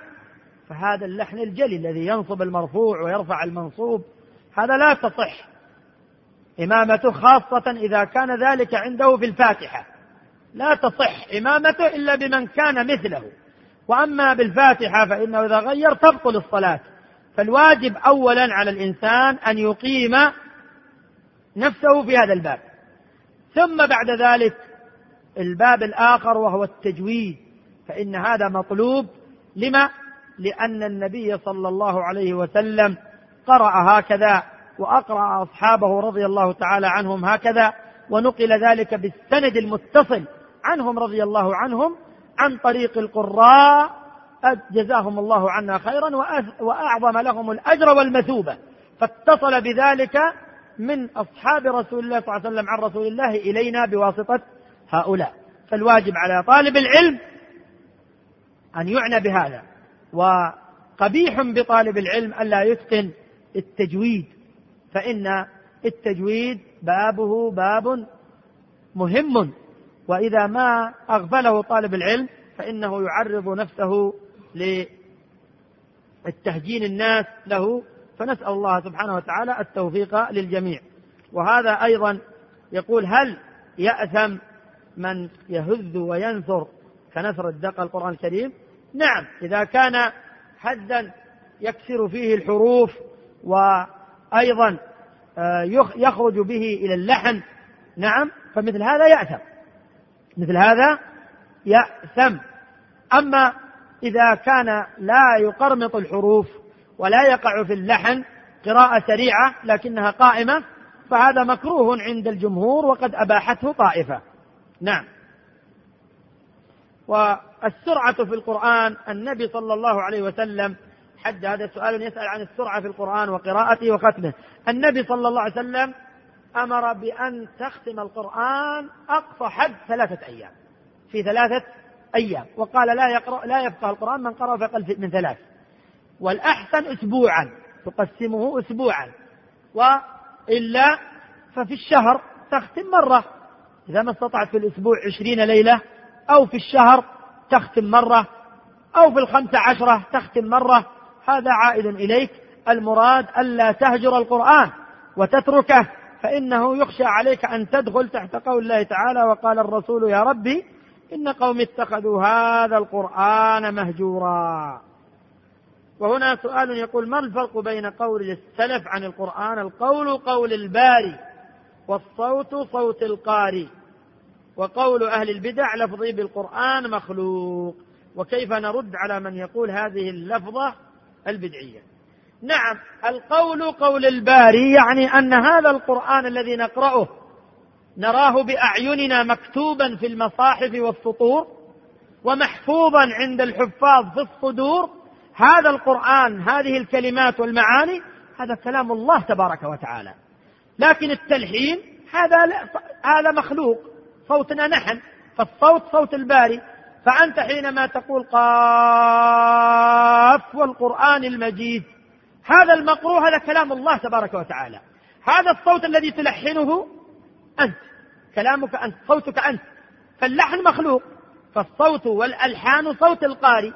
فهذا اللحن الجلي الذي ينصب المرفوع ويرفع المنصوب هذا لا تصح إمامته خاصة إذا كان ذلك عنده في الفاتحة. لا تصح إمامته إلا بمن كان مثله. وأما بالفاتحة فإنه إذا غير تبطل الصلاة فالواجب أولا على الإنسان أن يقيم نفسه في هذا الباب. ثم بعد ذلك الباب الآخر وهو التجويد. فإن هذا مطلوب. لما؟ لأن النبي صلى الله عليه وسلم قرأ هكذا وأقرأ أصحابه رضي الله تعالى عنهم هكذا ونقل ذلك بالسند المتصل عنهم رضي الله عنهم عن طريق القراء جزاهم الله عنا خيرا وأعظم لهم الأجر والمثوبة. فاتصل بذلك من أصحاب رسول الله صلى الله عليه وسلم عن رسول الله إلينا بواسطة هؤلاء. فالواجب على طالب العلم أن يعنى بهذا. وقبيح بطالب العلم ألا يتقن التجويد فإن التجويد بابه باب مهم. وإذا ما أغفله طالب العلم فإنه يعرض نفسه للتهجين الناس له فنسأل الله سبحانه وتعالى التوفيق للجميع. وهذا أيضا يقول هل يأثم من يهذ وينثر كنثر الدقة القرآن الكريم؟ نعم إذا كان حدا يكسر فيه الحروف وأيضا آه، يخرج به إلى اللحن نعم فمثل هذا يأثم. مثل هذا يأثم. أما إذا كان لا يقرمط الحروف ولا يقع في اللحن قراءة سريعة لكنها قائمة فهذا مكروه عند الجمهور وقد أباحته طائفة. نعم. والسرعة في القرآن النبي صلى الله عليه وسلم حد هذا سؤال يسأل عن السرعة في القرآن وقراءته وختمه. النبي صلى الله عليه وسلم أمر بأن تختم القرآن أقصى حد ثلاثة أيام. في ثلاثة أيام. وقال لا يقرأ لا يفقه القرآن من قرأ في أقل من ثلاث. والأحسن أسبوعا. تقسمه أسبوعا. وإلا ففي الشهر تختم مرة. إذا ما استطعت في الأسبوع عشرين ليلة أو في الشهر تختم مرة. أو في الخمسة عشرة تختم مرة. هذا عائد إليك. المراد ألا تهجر القرآن وتتركه. فإنه يخشى عليك أن تدخل تحت قول الله تعالى وقال الرسول يا ربي إن قوم اتخذوا هذا القرآن مهجورا. وهنا سؤال يقول ما الفرق بين قول السلف عن القرآن؟ القول قول الباري والصوت صوت القاري. وقول أهل البدع لفظي بالقرآن مخلوق. وكيف نرد على من يقول هذه اللفظة البدعية؟ نعم القول قول الباري يعني أن هذا القرآن الذي نقرأه نراه بأعيننا مكتوبا في المصاحف والسطور ومحفوظا عند الحفاظ في الصدور. هذا القرآن هذه الكلمات والمعاني هذا كلام الله تبارك وتعالى. لكن التلحين هذا هذا مخلوق صوتنا نحن فالصوت صوت الباري. فأنت حينما تقول قاف والقرآن المجيد هذا المقروء هذا كلام الله تبارك وتعالى. هذا الصوت الذي تلحنه أنت. كلامك أنت صوتك أنت. فاللحن مخلوق. فالصوت والألحان صوت القارئ.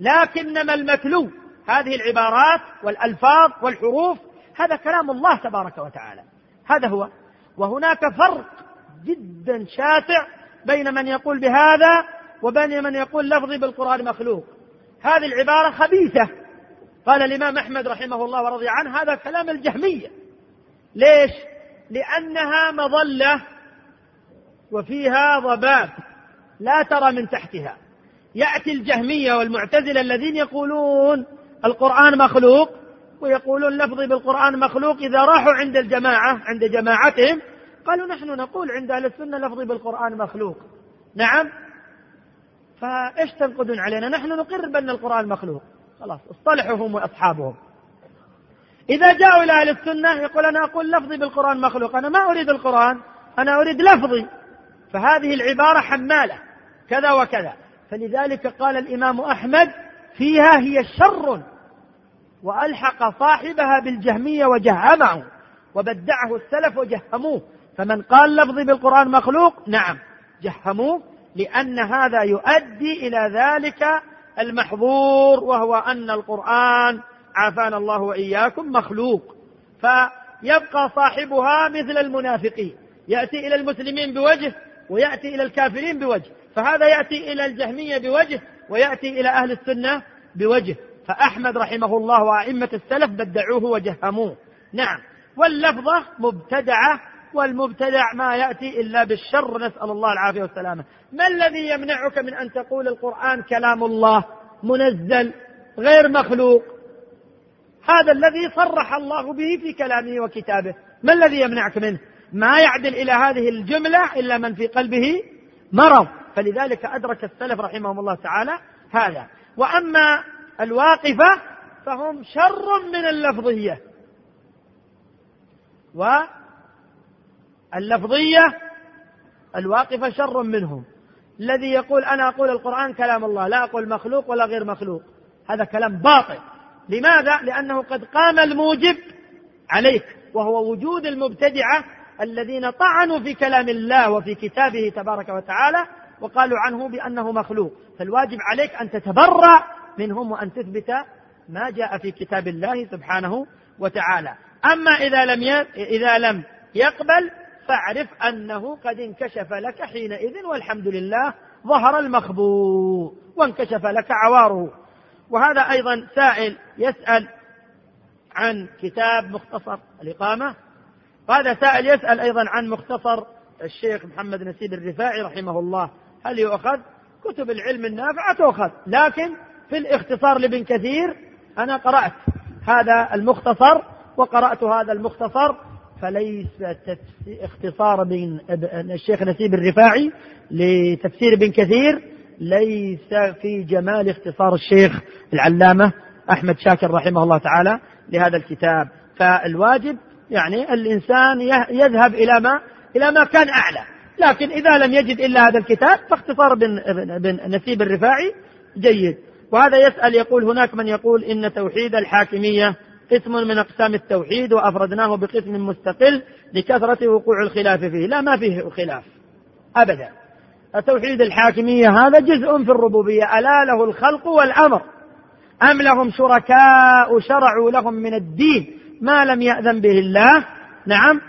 لكنما المتلو هذه العبارات والألفاظ والحروف هذا كلام الله تبارك وتعالى. هذا هو. وهناك فرق جدا شاسع بين من يقول بهذا وبين من يقول لفظي بالقرآن مخلوق. هذه العبارة خبيثة. قال الإمام أحمد رحمه الله ورضي عنه هذا كلام الجهمية. ليش؟ لأنها مظلة وفيها ضباب لا ترى من تحتها. يأتي الجهمية والمعتزلة الذين يقولون القرآن مخلوق ويقولون لفظي بالقرآن مخلوق إذا راحوا عند الجماعة عند جماعتهم قالوا نحن نقول عند أهل السنة لفظي بالقرآن مخلوق. نعم؟ فإيش تنقدون علينا؟ نحن نقر بأن القرآن مخلوق. خلاص اصطلحوا هم وأصحابهم. إذا جاءوا إلى أهل السنة يقول أنا أقول لفظي بالقرآن مخلوق أنا ما أريد القرآن أنا أريد لفظي. فهذه العبارة حمالة كذا وكذا. فلذلك قال الإمام أحمد فيها هي شر وألحق صاحبها بالجهمية وجهمه وبدعه السلف وجهموه. فمن قال لفظي بالقرآن مخلوق؟ نعم جهموه لأن هذا يؤدي إلى ذلك المحظور وهو أن القرآن عافانا الله وإياكم مخلوق. فيبقى صاحبها مثل المنافقين. يأتي إلى المسلمين بوجه ويأتي إلى الكافرين بوجه. فهذا يأتي إلى الجهمية بوجه ويأتي إلى أهل السنة بوجه. فأحمد رحمه الله وأئمة السلف بدعوه وجهموه. نعم. واللفظة مبتدعة والمبتدع ما يأتي إلا بالشر. نسأل الله العافية والسلامة. ما الذي يمنعك من أن تقول القرآن كلام الله منزل غير مخلوق؟ هذا الذي صرح الله به في كلامه وكتابه. ما الذي يمنعك منه؟ ما يعدل إلى هذه الجملة إلا من في قلبه مرض. فلذلك أدرك السلف رحمهم الله تعالى هذا. وأما الواقفة فهم شر من اللفظية. واللفظية الواقفة شر منهم. الذي يقول أنا أقول القرآن كلام الله لا أقول مخلوق ولا غير مخلوق. هذا كلام باطل. لماذا؟ لأنه قد قام الموجب عليك وهو وجود المبتدعة الذين طعنوا في كلام الله وفي كتابه تبارك وتعالى وقالوا عنه بأنه مخلوق. فالواجب عليك أن تتبرأ منهم وأن تثبت ما جاء في كتاب الله سبحانه وتعالى. أما إذا لم إذا لم يقبل فاعرف أنه قد انكشف لك حينئذ والحمد لله ظهر المخبوء وانكشف لك عواره. وهذا أيضا سائل يسأل عن كتاب مختصر الإقامة. وهذا سائل يسأل أيضا عن مختصر الشيخ محمد نسيب الرفاعي رحمه الله. هل يؤخذ؟ كتب العلم النافعة تؤخذ. لكن في الاختصار لابن كثير أنا قرأت هذا المختصر وقرأت هذا المختصر فليس اختصار بن الشيخ نسيب الرفاعي لتفسير ابن كثير ليس في جمال اختصار الشيخ العلامة أحمد شاكر رحمه الله تعالى لهذا الكتاب. فالواجب يعني الإنسان يذهب إلى ما إلى ما كان أعلى. لكن إذا لم يجد إلا هذا الكتاب فاختصار بن, بن نسيب الرفاعي جيد. وهذا يسأل يقول هناك من يقول إن توحيد الحاكمية قسم من أقسام التوحيد وأفردناه بقسم مستقل لكثرة وقوع الخلاف فيه. لا ما فيه خلاف. أبدا. توحيد الحاكمية هذا جزء في الربوبية. ألا له الخلق والأمر. أم لهم شركاء شرعوا لهم من الدين ما لم يأذن به الله؟ نعم.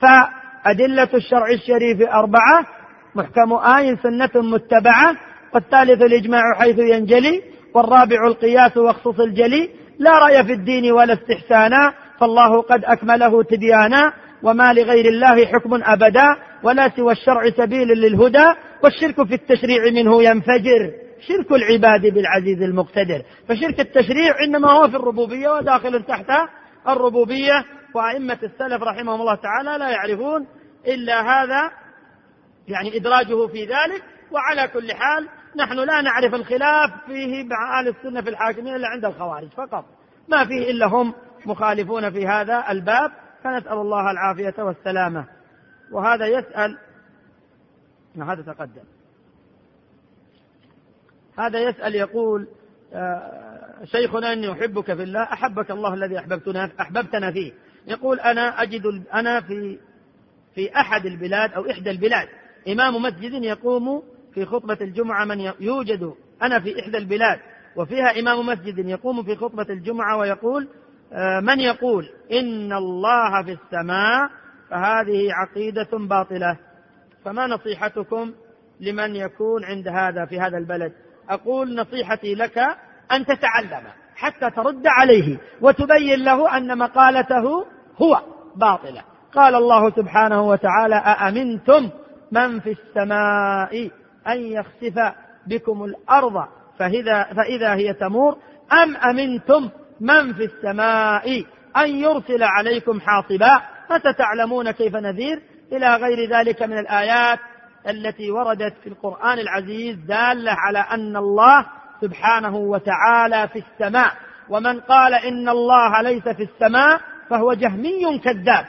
فأدلة الشرع الشريف أربعة. محكم آي سنة متبعة. والثالث الإجماع حيث ينجلي. والرابع القياس واخصص الجلي. لا رأي في الدين ولا استحسانا فالله قد أكمله تبيانا وما لغير الله حكم أبدا ولا سوى الشرع سبيل للهدى والشرك في التشريع منه ينفجر. شرك العباد بالعزيز المقتدر. فشرك التشريع إنما هو في الربوبية وداخل تحت الربوبية وأئمة السلف رحمهم الله تعالى لا يعرفون إلا هذا يعني إدراجه في ذلك وعلى كل حال نحن لا نعرف الخلاف فيه مع أهل السنة في الحاكمين إلا عند الخوارج فقط. ما فيه إلا هم مخالفون في هذا الباب. فنسأل الله العافية والسلامة. وهذا يسأل هذا تقدم. هذا يسأل يقول آه، شيخنا إني أحبك في الله أحبك الله الذي أحببتنا أحببتنا فيه. يقول أنا أجد أنا في في أحد البلاد أو إحدى البلاد إمام مسجد يقوم في خطبة الجمعة من يوجد أنا في إحدى البلاد وفيها إمام مسجد يقوم في خطبة الجمعة ويقول آه، من يقول إن الله في السماء فهذه عقيدة باطلة. فما نصيحتكم لمن يكون عند هذا في هذا البلد؟ أقول نصيحتي لك أن تتعلم حتى ترد عليه وتبين له أن مقالته هو باطلة. قال الله سبحانه وتعالى أأمنتم من في السماء أن يخسف بكم الأرض فإذا, فإذا هي تمور أم أمنتم من في السماء أن يرسل عليكم حاصبا؟ فستعلمون كيف نذير؟ إلى غير ذلك من الآيات التي وردت في القرآن العزيز دالة على أن الله سبحانه وتعالى في السماء. ومن قال إن الله ليس في السماء فهو جهمي كذاب.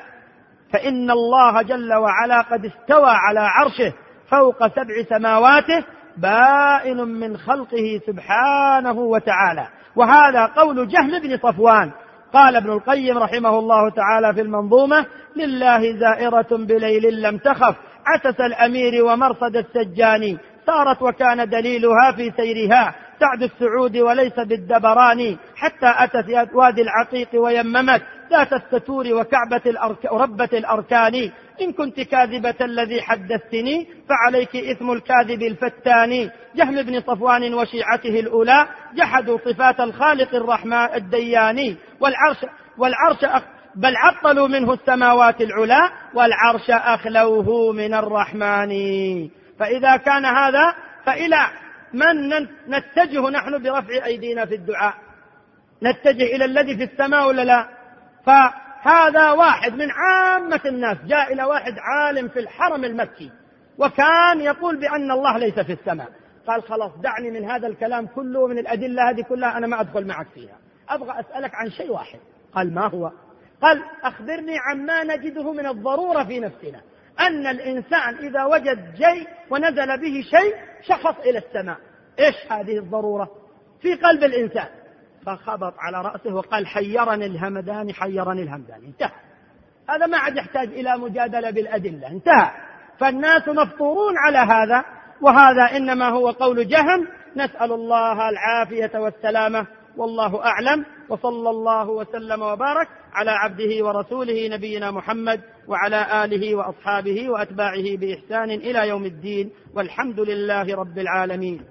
فإن الله جل وعلا قد استوى على عرشه فوق سبع سماواته بائن من خلقه سبحانه وتعالى. وهذا قول جهم بن صفوان. قال ابن القيم رحمه الله تعالى في المنظومة لله زائرة بليل لم تخف عسس الأمير ومرصد السجاني صارت وكان دليلها في سيرها سعد السعود وليس بالدبراني حتى أتت وادي العقيق ويممت ذات الستور وكعبة الأرك... ربة الأركان. إن كنت كاذبة الذي حدثتني فعليك إثم الكاذب الفتان جهم بن صفوان وشيعته الأولى جحدوا صفات الخالق الرحمن الدياني. والعرش والعرش أخ بل عطلوا منه السماوات العلا والعرش أخلوه من الرحمن. فإذا كان هذا فإلى من نتجه نحن برفع أيدينا في الدعاء؟ نتجه إلى الذي في السماء ولا لا؟ فهذا واحد من عامة الناس جاء إلى واحد عالم في الحرم المكي وكان يقول بأن الله ليس في السماء. قال خلاص دعني من هذا الكلام كله من الأدلة هذه كلها أنا ما أدخل معك فيها. أبغى أسألك عن شيء واحد. قال ما هو؟ قال أخبرني عما نجده من الضرورة في نفسنا. أن الإنسان إذا وجد شيء ونزل به شيء شخص إلى السماء. إيش هذه الضرورة؟ في قلب الإنسان. فخبط على رأسه وقال حيرني الهمدان حيرني الهمدان. انتهى. هذا ما عاد يحتاج إلى مجادلة بالأدلة. انتهى. فالناس مفطورون على هذا وهذا إنما هو قول جهم نسأل الله العافية والسلامة والله أعلم وصلى الله وسلم وبارك على عبده ورسوله نبينا محمد وعلى آله وأصحابه وأتباعه بإحسان إلى يوم الدين والحمد لله رب العالمين.